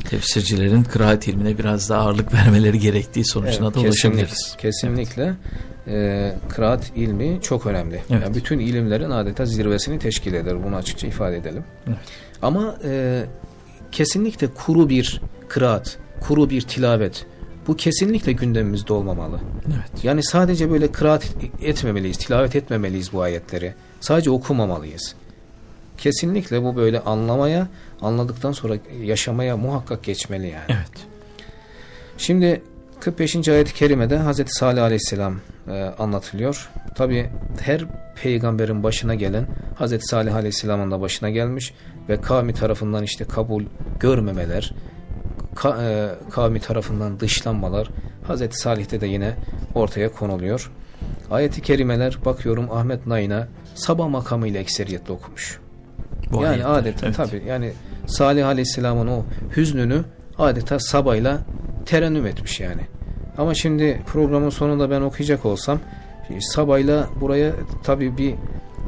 Tefsircilerin kıraat ilmine biraz daha ağırlık [LAUGHS] vermeleri gerektiği sonucuna Evet, da ulaşabiliriz. Kesinlikle e, kıraat ilmi çok önemli. Evet. Yani bütün ilimlerin adeta zirvesini teşkil eder. Bunu açıkça ifade edelim. Evet. Ama e, kesinlikle kuru bir kıraat, kuru bir tilavet bu kesinlikle gündemimizde olmamalı. Evet. Yani sadece böyle kıraat etmemeliyiz, tilavet etmemeliyiz bu ayetleri. Sadece okumamalıyız. Kesinlikle bu böyle anlamaya, anladıktan sonra yaşamaya muhakkak geçmeli yani. Evet. Şimdi 45. ayet-i kerimede Hazreti Salih Aleyhisselam e, anlatılıyor. Tabi her peygamberin başına gelen Hazreti Salih Aleyhisselam'ın da başına gelmiş ve kavmi tarafından işte kabul görmemeler, ka, e, kavmi tarafından dışlanmalar Hazreti Salih'te de yine ortaya konuluyor. Ayeti kerimeler bakıyorum Ahmet Nayin'a sabah makamıyla ekseriyetle okumuş. Bu yani ayetler, adeta evet. tabi yani Salih Aleyhisselam'ın o hüznünü adeta sabayla terennüm etmiş yani. Ama şimdi programın sonunda ben okuyacak olsam e, sabayla buraya tabi bir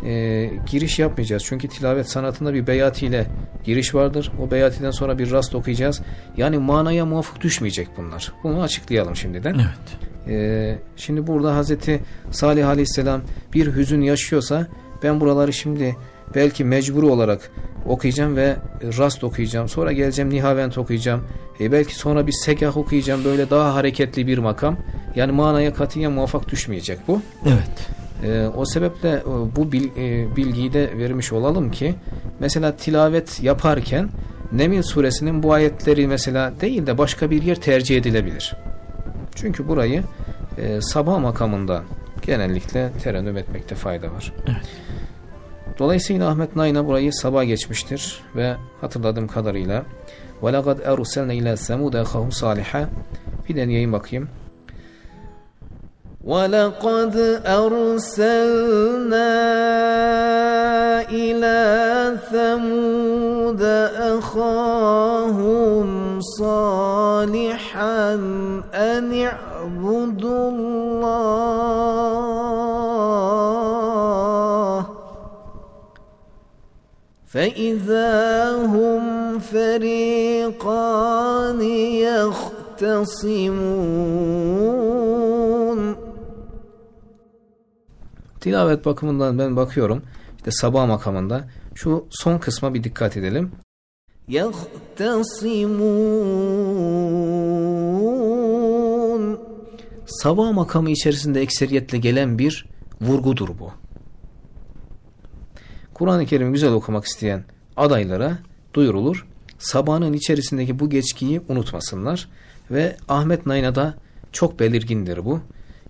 e, giriş yapmayacağız. Çünkü tilavet sanatında bir beyatiyle giriş vardır. O beyatiden sonra bir rast okuyacağız. Yani manaya muvafık düşmeyecek bunlar. Bunu açıklayalım şimdiden. Evet. Ee, şimdi burada Hazreti Salih Aleyhisselam bir hüzün yaşıyorsa ben buraları şimdi belki mecburi olarak okuyacağım ve rast okuyacağım. Sonra geleceğim nihavent okuyacağım. E belki sonra bir segah okuyacağım. Böyle daha hareketli bir makam. Yani manaya katiyen muvaffak düşmeyecek bu. Evet. E, o sebeple e, bu bil, e, bilgiyi de vermiş olalım ki mesela tilavet yaparken Nemil suresinin bu ayetleri mesela değil de başka bir yer tercih edilebilir. Çünkü burayı e, sabah makamında genellikle terennüm etmekte fayda var. Evet. Dolayısıyla Ahmet Nayna burayı sabah geçmiştir ve hatırladığım kadarıyla وَلَقَدْ اَرُسَلْنَا اِلَى سَمُودَ اَخَهُمْ صَالِحًا Bir deneyeyim bakayım. ولقد أرسلنا إلى ثمود أخاهم صالحا أن اعبدوا الله فإذا هم فريقان يختصمون Tilavet bakımından ben bakıyorum. İşte sabah makamında şu son kısma bir dikkat edelim. يختصمون Sabah makamı içerisinde ekseriyetle gelen bir vurgudur bu. Kur'an-ı Kerim'i güzel okumak isteyen adaylara duyurulur. Sabahın içerisindeki bu geçkiyi unutmasınlar. Ve Ahmet Nayna'da çok belirgindir bu.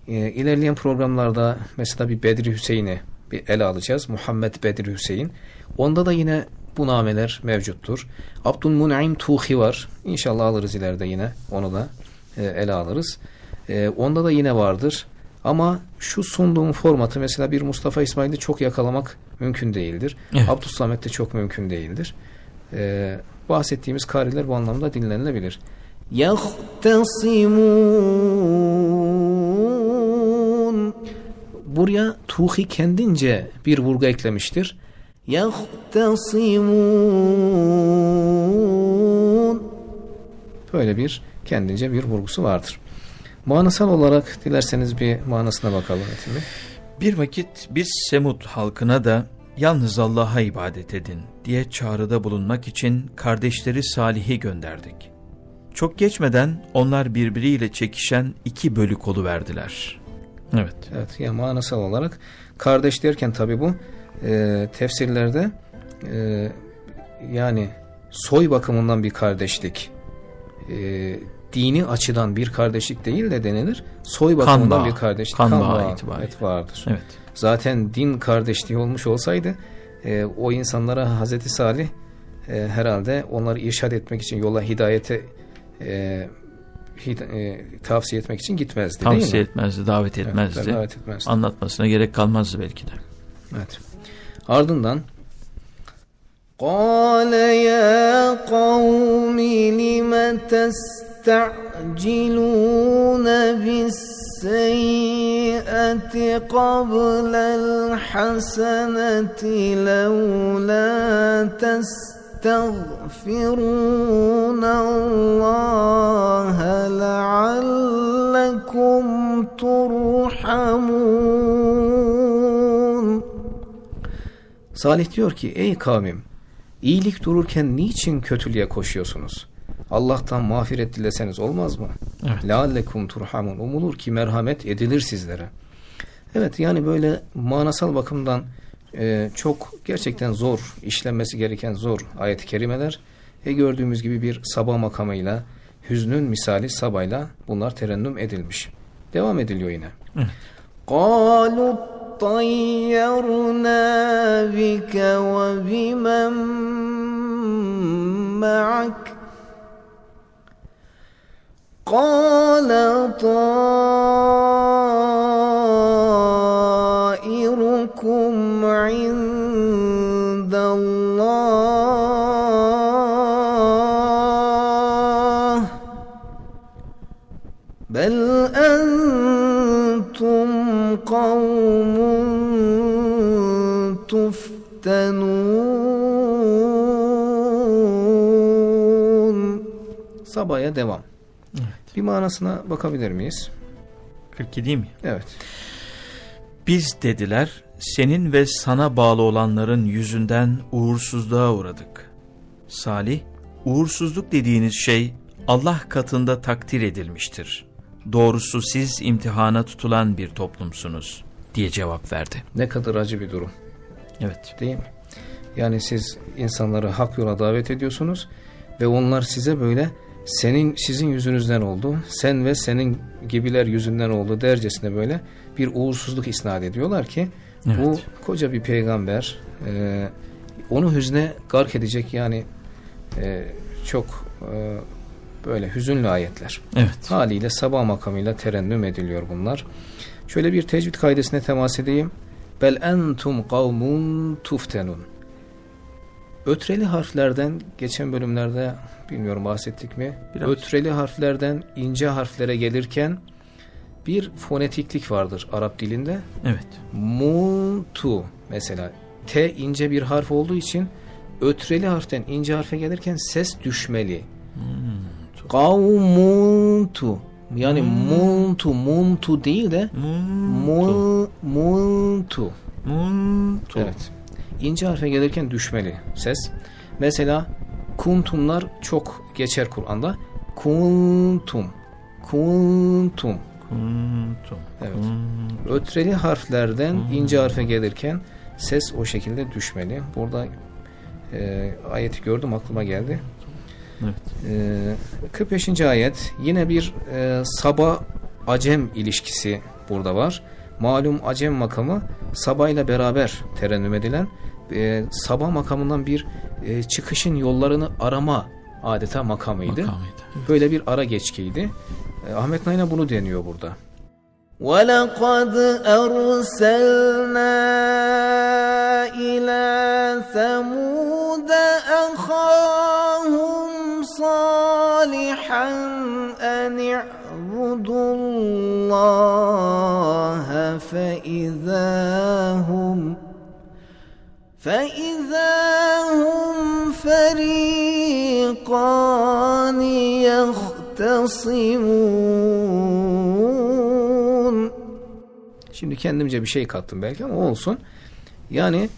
Ee, ilerleyen programlarda mesela bir Bedri Hüseyin'i bir ele alacağız. Muhammed Bedri Hüseyin. Onda da yine bu nameler mevcuttur. Abdülmun'im Tuhi var. İnşallah alırız ileride yine. Onu da e, ele alırız. E, onda da yine vardır. Ama şu sunduğum formatı mesela bir Mustafa İsmail'de çok yakalamak mümkün değildir. Evet. Abdus Samet'te çok mümkün değildir. Ee, bahsettiğimiz kariler bu anlamda dinlenilebilir. Yahtasimun Buraya Tuhi kendince bir vurgu eklemiştir. Yahtasimun Böyle bir kendince bir vurgusu vardır. Manasal olarak dilerseniz bir manasına bakalım Metin Bey. Bir vakit biz Semud halkına da yalnız Allah'a ibadet edin diye çağrıda bulunmak için kardeşleri Salih'i gönderdik. Çok geçmeden onlar birbiriyle çekişen iki bölük verdiler. Evet. Evet ya manasal olarak kardeş derken tabi bu e, tefsirlerde e, yani soy bakımından bir kardeşlik e, dini açıdan bir kardeşlik değil de denilir. Soy bakımından bağı, bir kardeşlik. kan bağı itibariyle. evet, vardır. Evet. Zaten din kardeşliği olmuş olsaydı e, o insanlara Hazreti Salih e, herhalde onları irşad etmek için yola hidayete e, hid- e, tavsiye etmek için gitmezdi değil Tavsiye mi? etmezdi, davet etmezdi. Evet, davet etmezdi. Anlatmasına gerek kalmazdı belki de. Evet. Ardından قال يا قوم لم تستعجلون بالسيئة قبل الحسنة لولا تستغفرون الله لعلكم ترحمون Salih diyor ki ey kavmim iyilik dururken niçin kötülüğe koşuyorsunuz? Allah'tan mağfiret dileseniz olmaz mı? Evet. Leallekum turhamun. Umulur ki merhamet edilir sizlere. Evet yani böyle manasal bakımdan e, çok gerçekten zor, işlenmesi gereken zor ayet-i kerimeler. E gördüğümüz gibi bir sabah makamıyla, hüznün misali sabayla bunlar terennüm edilmiş. Devam ediliyor yine. قالوا اطيرنا بك وبمن معك قال طائركم عند الله بل أنتم قوم تفتنون Sabaya devam. Bir manasına bakabilir miyiz? 42 değil mi? Evet. Biz dediler senin ve sana bağlı olanların yüzünden uğursuzluğa uğradık. Salih, uğursuzluk dediğiniz şey Allah katında takdir edilmiştir. Doğrusu siz imtihana tutulan bir toplumsunuz diye cevap verdi. Ne kadar acı bir durum Evet. değil mi? Yani siz insanları hak yola davet ediyorsunuz ve onlar size böyle senin sizin yüzünüzden oldu, sen ve senin gibiler yüzünden oldu dercesine böyle bir uğursuzluk isnat ediyorlar ki bu Evet. koca bir peygamber e, onu hüzne gark edecek yani e, çok e, böyle hüzünlü ayetler. Evet. Haliyle sabah makamıyla terennüm ediliyor bunlar. Şöyle bir tecvid kaidesine temas edeyim. Bel entum kavmun tuftenun. Ötreli harflerden geçen bölümlerde bilmiyorum bahsettik mi? Biraz. Ötreli harflerden ince harflere gelirken bir fonetiklik vardır Arap dilinde. Evet. Muntu mesela T ince bir harf olduğu için ötreli harften ince harfe gelirken ses düşmeli. Kavmuntu yani muntu muntu değil de mu, muntu. Muntu. Evet. İnce harfe gelirken düşmeli ses. Mesela kuntumlar çok geçer Kur'an'da. Kuntum. Kuntum. Kuntum. Evet. Kuntum. Ötreli harflerden ince harfe gelirken ses o şekilde düşmeli. Burada e, ayeti gördüm aklıma geldi. Evet. E, 45. ayet yine bir e, Saba Acem ilişkisi burada var. Malum Acem makamı Saba ile beraber terennüm edilen e, Saba makamından bir e, çıkışın yollarını arama adeta makamıydı. Makamıydı. Böyle bir ara geçkiydi. E, Ahmet Nain'e bunu deniyor burada. ولقد أرسلنا إلى ثمود أخاهم صالحا أن اعبدوا الله فإذا هم فإذا هم فريقان يختصمون Şimdi kendimce bir şey kattım belki ama olsun. Yani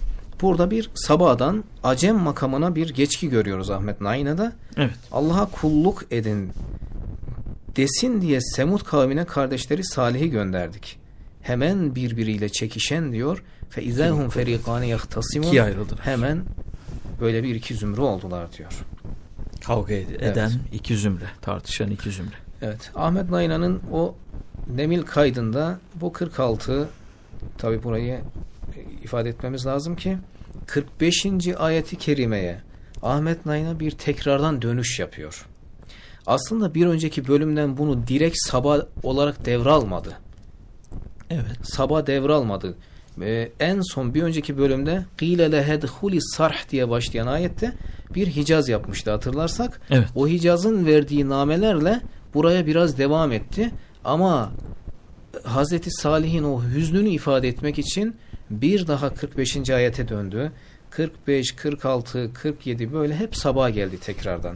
burada bir sabadan acem makamına bir geçki görüyoruz Ahmet Naina'da. Evet. Allah'a kulluk edin desin diye Semud kavmine kardeşleri Salih'i gönderdik. Hemen birbiriyle çekişen diyor. Fe izahum ferikane yahtasimun. İkiye ayrıldılar. Hemen böyle bir iki zümre oldular diyor. Kavga ed- eden iki zümre. Tartışan iki zümre. Evet. Ahmet Naina'nın o Nemil kaydında bu 46 tabi burayı ifade etmemiz lazım ki 45. ayeti kerimeye Ahmet Nain'a bir tekrardan dönüş yapıyor. Aslında bir önceki bölümden bunu direkt sabah olarak devralmadı. Evet. Sabah devralmadı Ee, en son bir önceki bölümde قِيلَ لَهَدْخُلِ sarh diye başlayan ayette bir Hicaz yapmıştı hatırlarsak. Evet. O Hicaz'ın verdiği namelerle buraya biraz devam etti. Ama Hazreti Salih'in o hüznünü ifade etmek için bir daha 45. ayete döndü. 45, 46, 47 böyle hep sabah geldi tekrardan.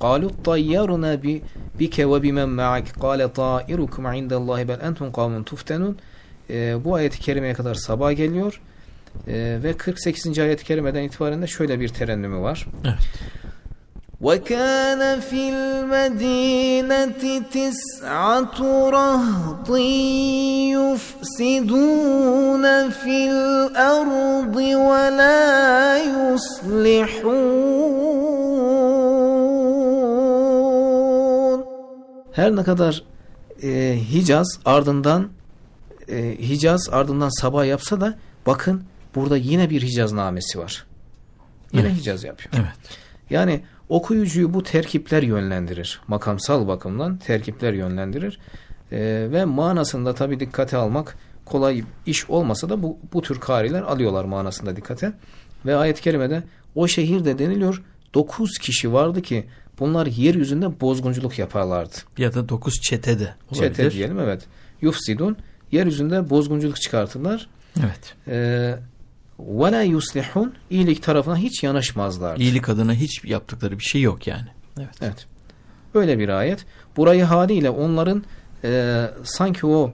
قالوا طيرنا بي- بك وبمن معك قال طائركم عند الله بل أنتم قوم تفتنون Ee, bu ayet-i kerimeye kadar sabah geliyor Ee, ve 48. ayet-i kerimeden itibaren de şöyle bir terennümü var. Evet. وكان في المدينة تسعة رهط يفسدون في الأرض ولا يصلحون Her ne kadar e, Hicaz ardından e, Hicaz ardından sabah yapsa da bakın burada yine bir Hicaz namesi var. Yine Evet. Hicaz yapıyor. Evet. Yani okuyucuyu bu terkipler yönlendirir. Makamsal bakımdan terkipler yönlendirir. Ee, ve manasında tabi dikkate almak kolay iş olmasa da bu, bu tür kariler alıyorlar manasında dikkate. Ve ayet-i kerimede o şehirde deniliyor 9 kişi vardı ki bunlar yeryüzünde bozgunculuk yaparlardı. Ya da dokuz çete de olabilir. Çete diyelim evet. Yufsidun yeryüzünde bozgunculuk çıkartırlar. Evet. Ee, ve la yuslihun iyilik tarafına hiç yanaşmazlardı. İyilik adına hiç yaptıkları bir şey yok yani. Evet. Evet. Öyle bir ayet. Burayı haliyle onların e, sanki o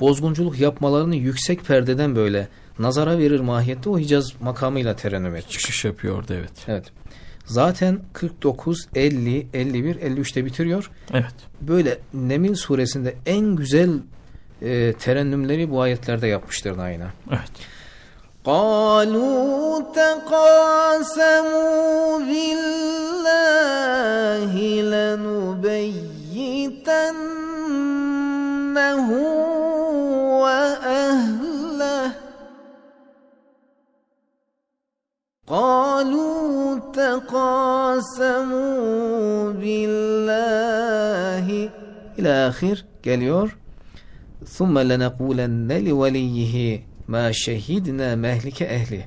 bozgunculuk yapmalarını yüksek perdeden böyle nazara verir mahiyette o Hicaz makamıyla terennüm etmiş. Çıkış yapıyor orada evet. Evet. Zaten 49, 50, 51, 53'te bitiriyor. Evet. Böyle Nemil suresinde en güzel e, terennümleri bu ayetlerde yapmıştır Naina. Evet. قالوا تقاسموا بالله لنبيتنه وأهله قالوا تقاسموا بالله İlâ ahir geliyor. ثُمَّ لَنَقُولَنَّ لِوَلِيِّهِ مَا شَهِدْنَا mehlike ehli.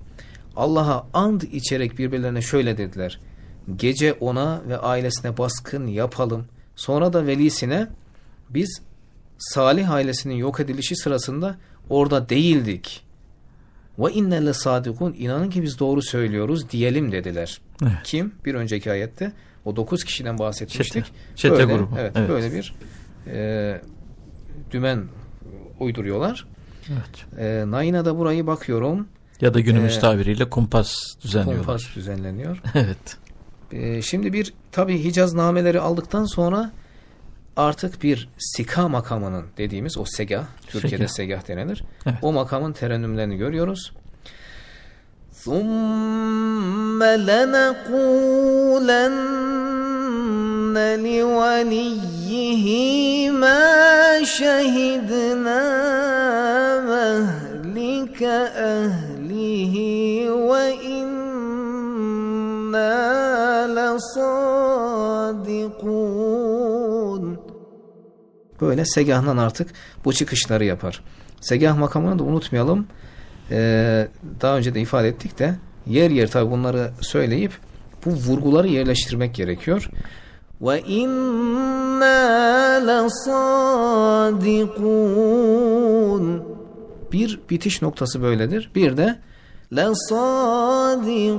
Allah'a and içerek birbirlerine şöyle dediler. Gece ona ve ailesine baskın yapalım. Sonra da velisine biz Salih ailesinin yok edilişi sırasında orada değildik. Ve inne le sadikun inanın ki biz doğru söylüyoruz diyelim dediler. Evet. Kim? Bir önceki ayette o dokuz kişiden bahsetmiştik. Çete. Çete böyle, grubu. Evet, Evet. böyle bir e, dümen uyduruyorlar. Evet. E, Naina'da burayı bakıyorum. Ya da günümüz Ee, tabiriyle kumpas düzenliyorlar. Kumpas düzenleniyor. [LAUGHS] Evet. E, şimdi bir tabi Hicaz nameleri aldıktan sonra artık bir sika makamının dediğimiz o segah, Türkiye'de segah denilir. Evet. O makamın terennümlerini görüyoruz. ثم لنقولن لوليه ما شهدنا مهلك أهله وإنا لصادقون Böyle segahdan artık bu çıkışları yapar. Segah makamını da unutmayalım. e, daha önce de ifade ettik de yer yer tabi bunları söyleyip bu vurguları yerleştirmek gerekiyor. Ve inna lasadikun Bir bitiş noktası böyledir. Bir de lasadikun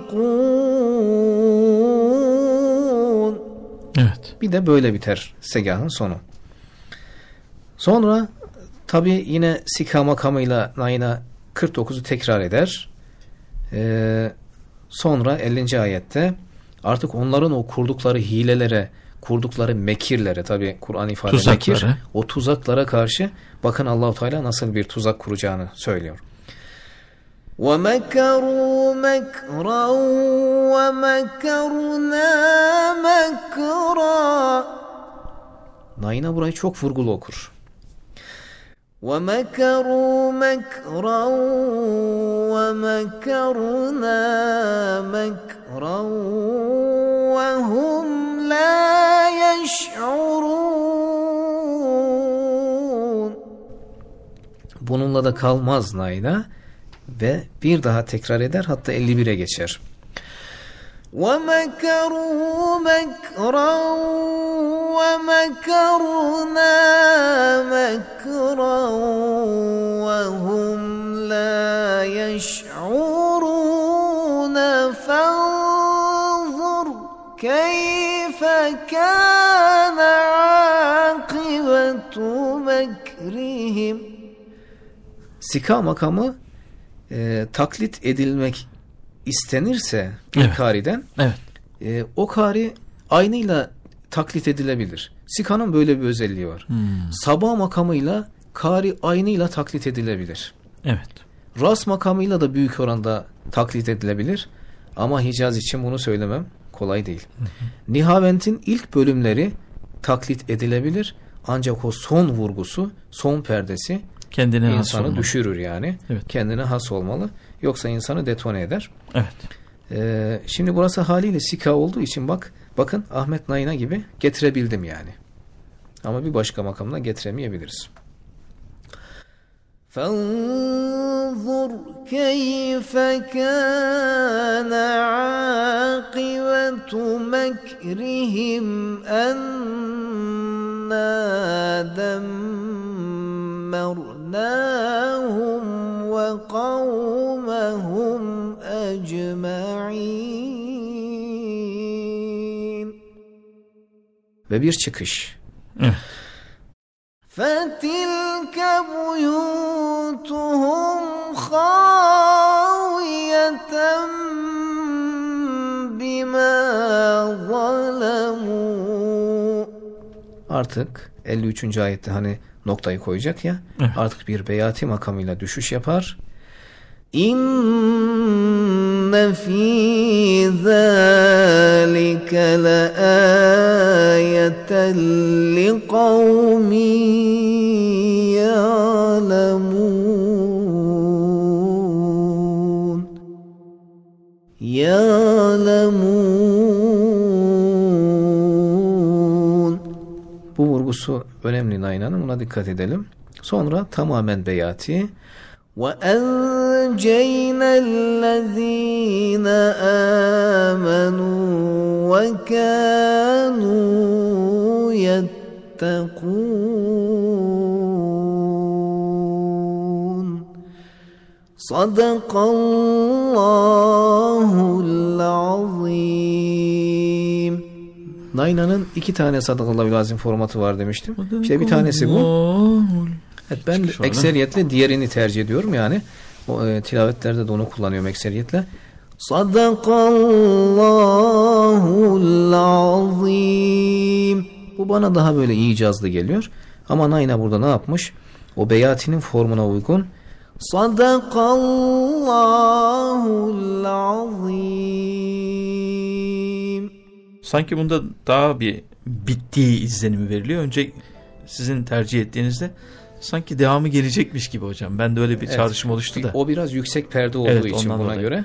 Evet. Bir de böyle biter segahın sonu. Sonra tabi yine sikama kamıyla nayna 49'u tekrar eder. Ee, sonra 50. ayette artık onların o kurdukları hilelere, kurdukları mekirlere tabi Kur'an ifade Tuzaklara. mekir, o tuzaklara karşı bakın Allahu Teala nasıl bir tuzak kuracağını söylüyor. وَمَكَرُوا مَكْرًا وَمَكَرْنَا مَكْرًا Naina burayı çok vurgulu okur. وَمَكَرُوا مَكْرًا وَمَكَرْنَا مَكْرًا وَهُمْ لَا يَشْعُرُونَ Bununla da kalmaz Naina ve bir daha tekrar eder hatta 51'e geçer. وَمَكَرُوا مَكْرًا وَمَكَرْنَا مَكْرًا وَهُمْ لَا يَشْعُرُونَ. فَانظُرْ كَيْفَ كَانَ عَاقِبَةُ مَكْرِهِمْ. Sika makamı e, taklit edilmek istenirse bir Evet. kariden Evet. e, o kari aynıyla taklit edilebilir. Sika'nın böyle bir özelliği var. Hmm. Sabah makamıyla kari aynıyla taklit edilebilir. Evet. Ras makamıyla da büyük oranda taklit edilebilir. Ama Hicaz için bunu söylemem kolay değil. Nihavent'in ilk bölümleri taklit edilebilir. Ancak o son vurgusu, son perdesi Kendine has insanı olmalı. düşürür yani. Evet. Kendine has olmalı. Yoksa insanı detone eder. Evet. Ee, şimdi burası haliyle sika olduğu için bak bakın Ahmet Nayna gibi getirebildim yani. Ama bir başka makamla getiremeyebiliriz. فانظر كيف كان عاقبة مكرهم أنا دمرناهم وقومهم أجمعين Ve bir çıkış. Evet. فتلك تلك بيوتهم خاوية بما ظلموا Artık 53. ayette hani noktayı koyacak ya. Evet. Artık bir beyati makamıyla düşüş yapar. İnne fî zâlike le âyeten li kavmin ya'lemûn. Ya'lemûn. Bu vurgusu önemli Nayna'nın buna dikkat edelim. Sonra tamamen beyati. وأنجينا الذين آمنوا وكانوا يتقون صدق الله العظيم Nayna'nın iki tane sadakallahu lazim formatı var demiştim. İşte bir tanesi bu. Evet, ben ekseriyetle diğerini tercih ediyorum yani. O, e, tilavetlerde de onu kullanıyorum ekseriyetle. Sadakallahul azim. Bu bana daha böyle icazlı geliyor. Ama Nayna burada ne yapmış? O beyatinin formuna uygun. Sadakallahul azim. Sanki bunda daha bir bittiği izlenimi veriliyor. Önce sizin tercih ettiğinizde sanki devamı gelecekmiş gibi hocam. Ben de öyle bir Evet. çağrışım oluştu da. O biraz yüksek perde olduğu Evet, için buna dolayı. göre.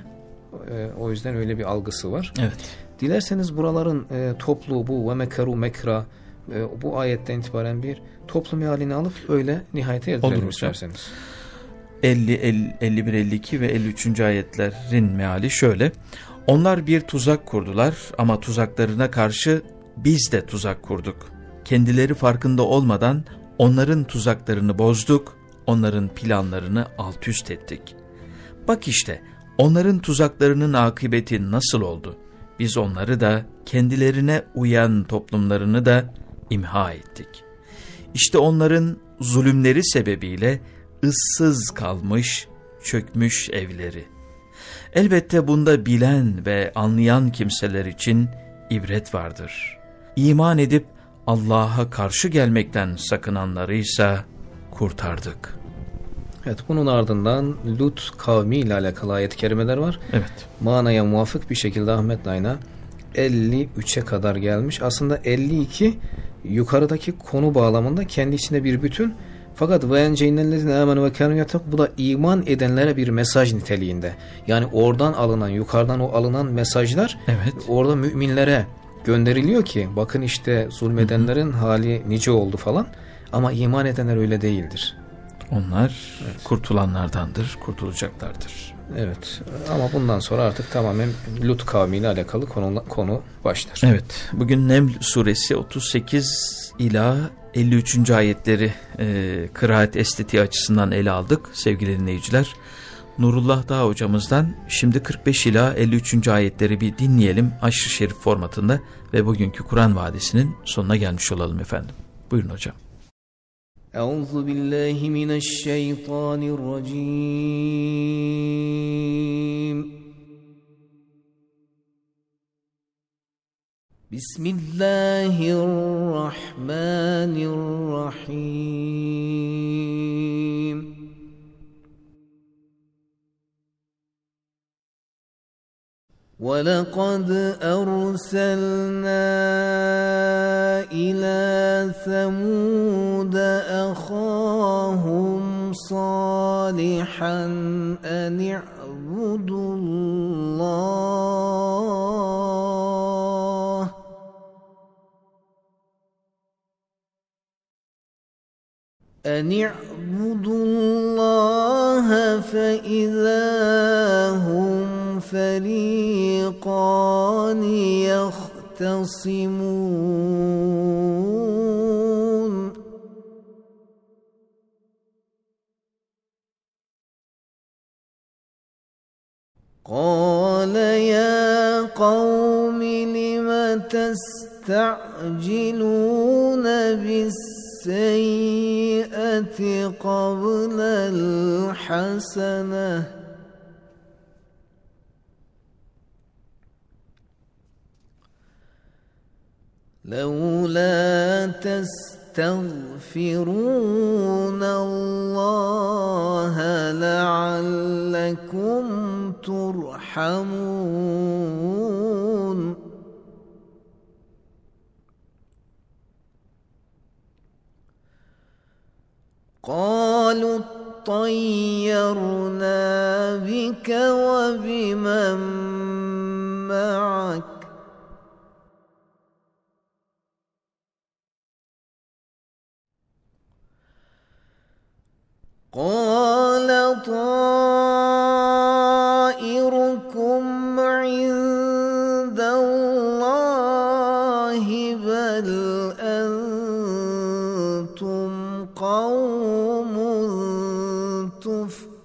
E, o yüzden öyle bir algısı var. Evet. Dilerseniz buraların e, toplu bu ve mekaru mekra e, bu ayetten itibaren bir toplu mealini alıp öyle nihayete erdirelim isterseniz. 50, 50, 51, 52 ve 53. ayetlerin meali şöyle. Onlar bir tuzak kurdular ama tuzaklarına karşı biz de tuzak kurduk. Kendileri farkında olmadan onların tuzaklarını bozduk, onların planlarını alt üst ettik. Bak işte onların tuzaklarının akıbeti nasıl oldu? Biz onları da kendilerine uyan toplumlarını da imha ettik. İşte onların zulümleri sebebiyle ıssız kalmış, çökmüş evleri. Elbette bunda bilen ve anlayan kimseler için ibret vardır. İman edip Allah'a karşı gelmekten sakınanları ise kurtardık. Evet bunun ardından Lut kavmi ile alakalı ayet-i kerimeler var. Evet. Manaya muvafık bir şekilde Ahmet Nayna 53'e kadar gelmiş. Aslında 52 yukarıdaki konu bağlamında kendi içinde bir bütün. Fakat enceynellezine amenu ve yatak bu da iman edenlere bir mesaj niteliğinde. Yani oradan alınan, yukarıdan o alınan mesajlar Evet. orada müminlere gönderiliyor ki bakın işte zulmedenlerin hali nice oldu falan. Ama iman edenler öyle değildir. Onlar kurtulanlardandır, kurtulacaklardır. Evet ama bundan sonra artık tamamen Lut kavmiyle alakalı konu, konu başlar. Evet, bugün Neml suresi 38 ila 53. ayetleri e, kıraat estetiği açısından ele aldık sevgili dinleyiciler. Nurullah Dağ hocamızdan şimdi 45 ila 53. ayetleri bir dinleyelim aşırı şerif formatında ve bugünkü Kur'an Vadisi'nin sonuna gelmiş olalım efendim. Buyurun hocam. Euzu billahi mineşşeytanirracim. بسم الله الرحمن الرحيم ولقد أرسلنا إلى ثمود أخاهم صالحا أن اعبدوا الله أن اعبدوا الله فإذا هم فريقان يختصمون. قال يا قوم لم تستعجلون بالسيئة السيئة قبل الحسنة. لولا تستغفرون الله لعلكم ترحمون. قالوا اطيرنا بك وبمن معك. قال طائركم عند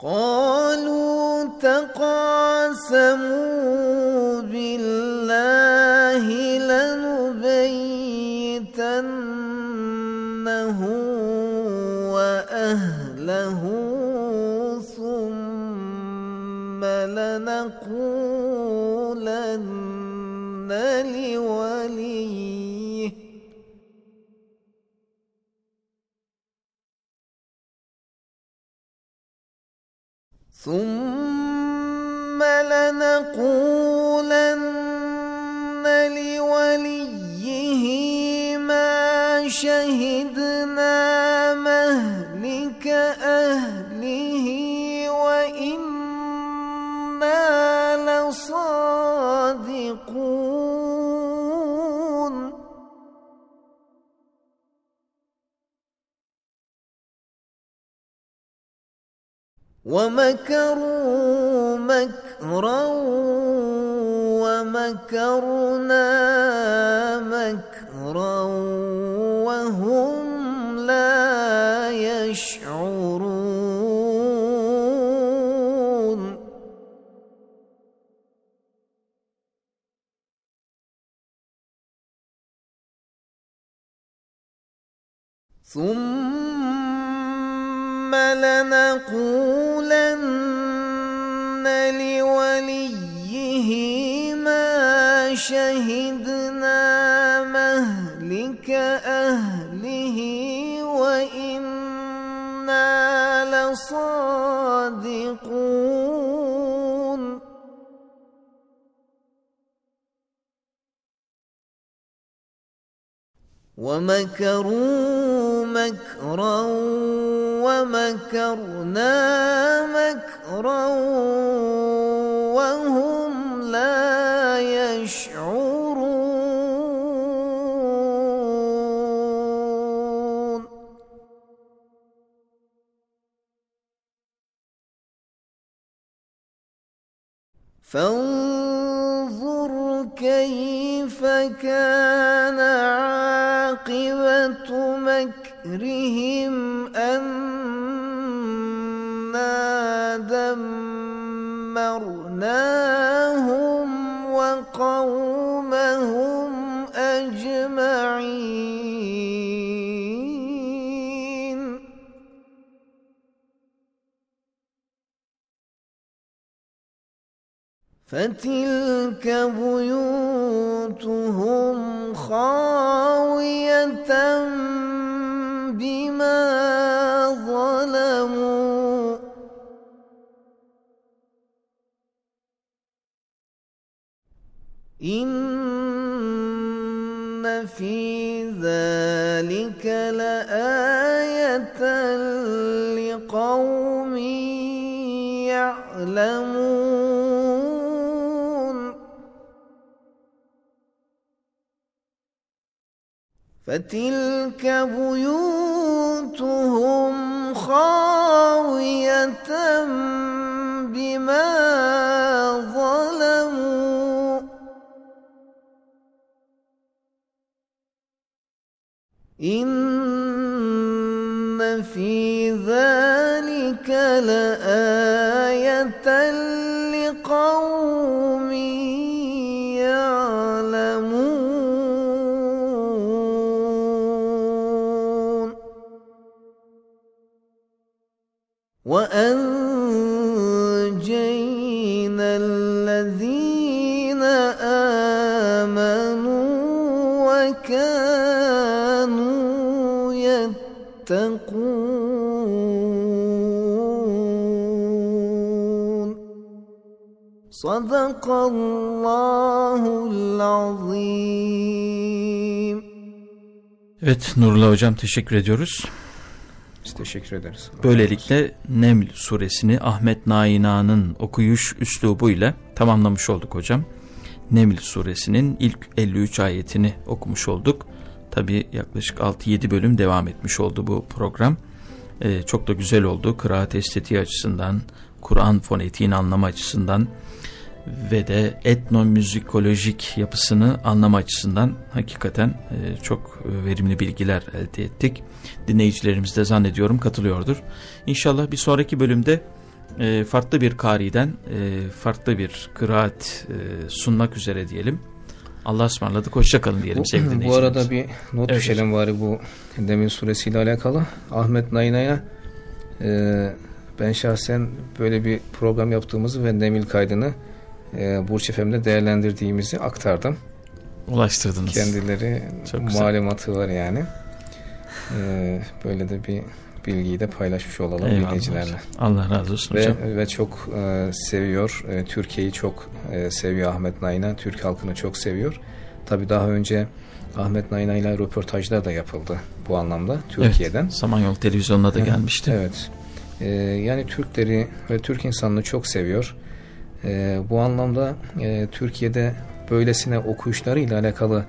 قالوا تقاسموا بالله ومكروا مكرا ومكرنا كيف كان عاقبة مكرهم أنا دمرناهم فتلك بيوتهم خاوية بما ظلموا إن في ذلك لآية لقوم يعلمون فتلك بيوتهم خاوية بما ظلموا. إن Sadakallahul azim. Evet Nurullah Hocam teşekkür ediyoruz. Biz teşekkür ederiz. Böylelikle Neml suresini Ahmet Naina'nın okuyuş üslubu ile tamamlamış olduk hocam. Neml suresinin ilk 53 ayetini okumuş olduk. Tabi yaklaşık 6-7 bölüm devam etmiş oldu bu program. Ee, çok da güzel oldu. Kıraat estetiği açısından, Kur'an fonetiğini anlama açısından, ve de etnomüzikolojik yapısını anlama açısından hakikaten e, çok verimli bilgiler elde ettik. Dinleyicilerimiz de zannediyorum katılıyordur. İnşallah bir sonraki bölümde e, farklı bir kariden e, farklı bir kıraat e, sunmak üzere diyelim. Allah'a ısmarladık. Hoşçakalın diyelim sevgili Bu arada bir not Evet düşelim bari bu Demir suresiyle alakalı. Ahmet Nayna'ya e, ben şahsen böyle bir program yaptığımızı ve Demir kaydını e, Burç FM'de değerlendirdiğimizi aktardım. Ulaştırdınız. Kendileri Çok malumatı var yani. E, böyle de bir bilgiyi de paylaşmış olalım Eyvallah dinleyicilerle. hocam. Allah razı olsun hocam. Ve, ve çok e, seviyor. E, Türkiye'yi çok e, seviyor Ahmet Nayna. Türk halkını çok seviyor. Tabi daha önce Ahmet Nayna ile röportajlar da yapıldı bu anlamda Türkiye'den. Evet, Samanyolu televizyonuna da gelmişti. Evet. E, yani Türkleri ve Türk insanını çok seviyor. E, bu anlamda e, Türkiye'de böylesine okuyuşlarıyla alakalı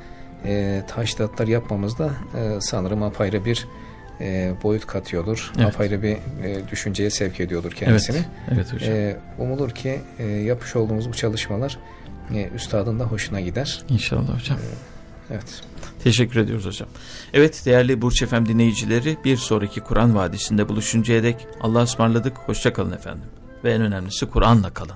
e, taşlatlar yapmamız da e, sanırım apayrı bir e, boyut katıyordur. Evet. Apayrı bir e, düşünceye sevk ediyordur kendisini. Evet, evet hocam. E, umulur ki e, yapmış olduğumuz bu çalışmalar e, üstadın da hoşuna gider. İnşallah hocam. Evet. Teşekkür ediyoruz hocam. Evet değerli Burç Efem dinleyicileri bir sonraki Kur'an Vadisi'nde buluşuncaya dek Allah'a ısmarladık. Hoşçakalın efendim. Ve en önemlisi Kur'an'la kalın.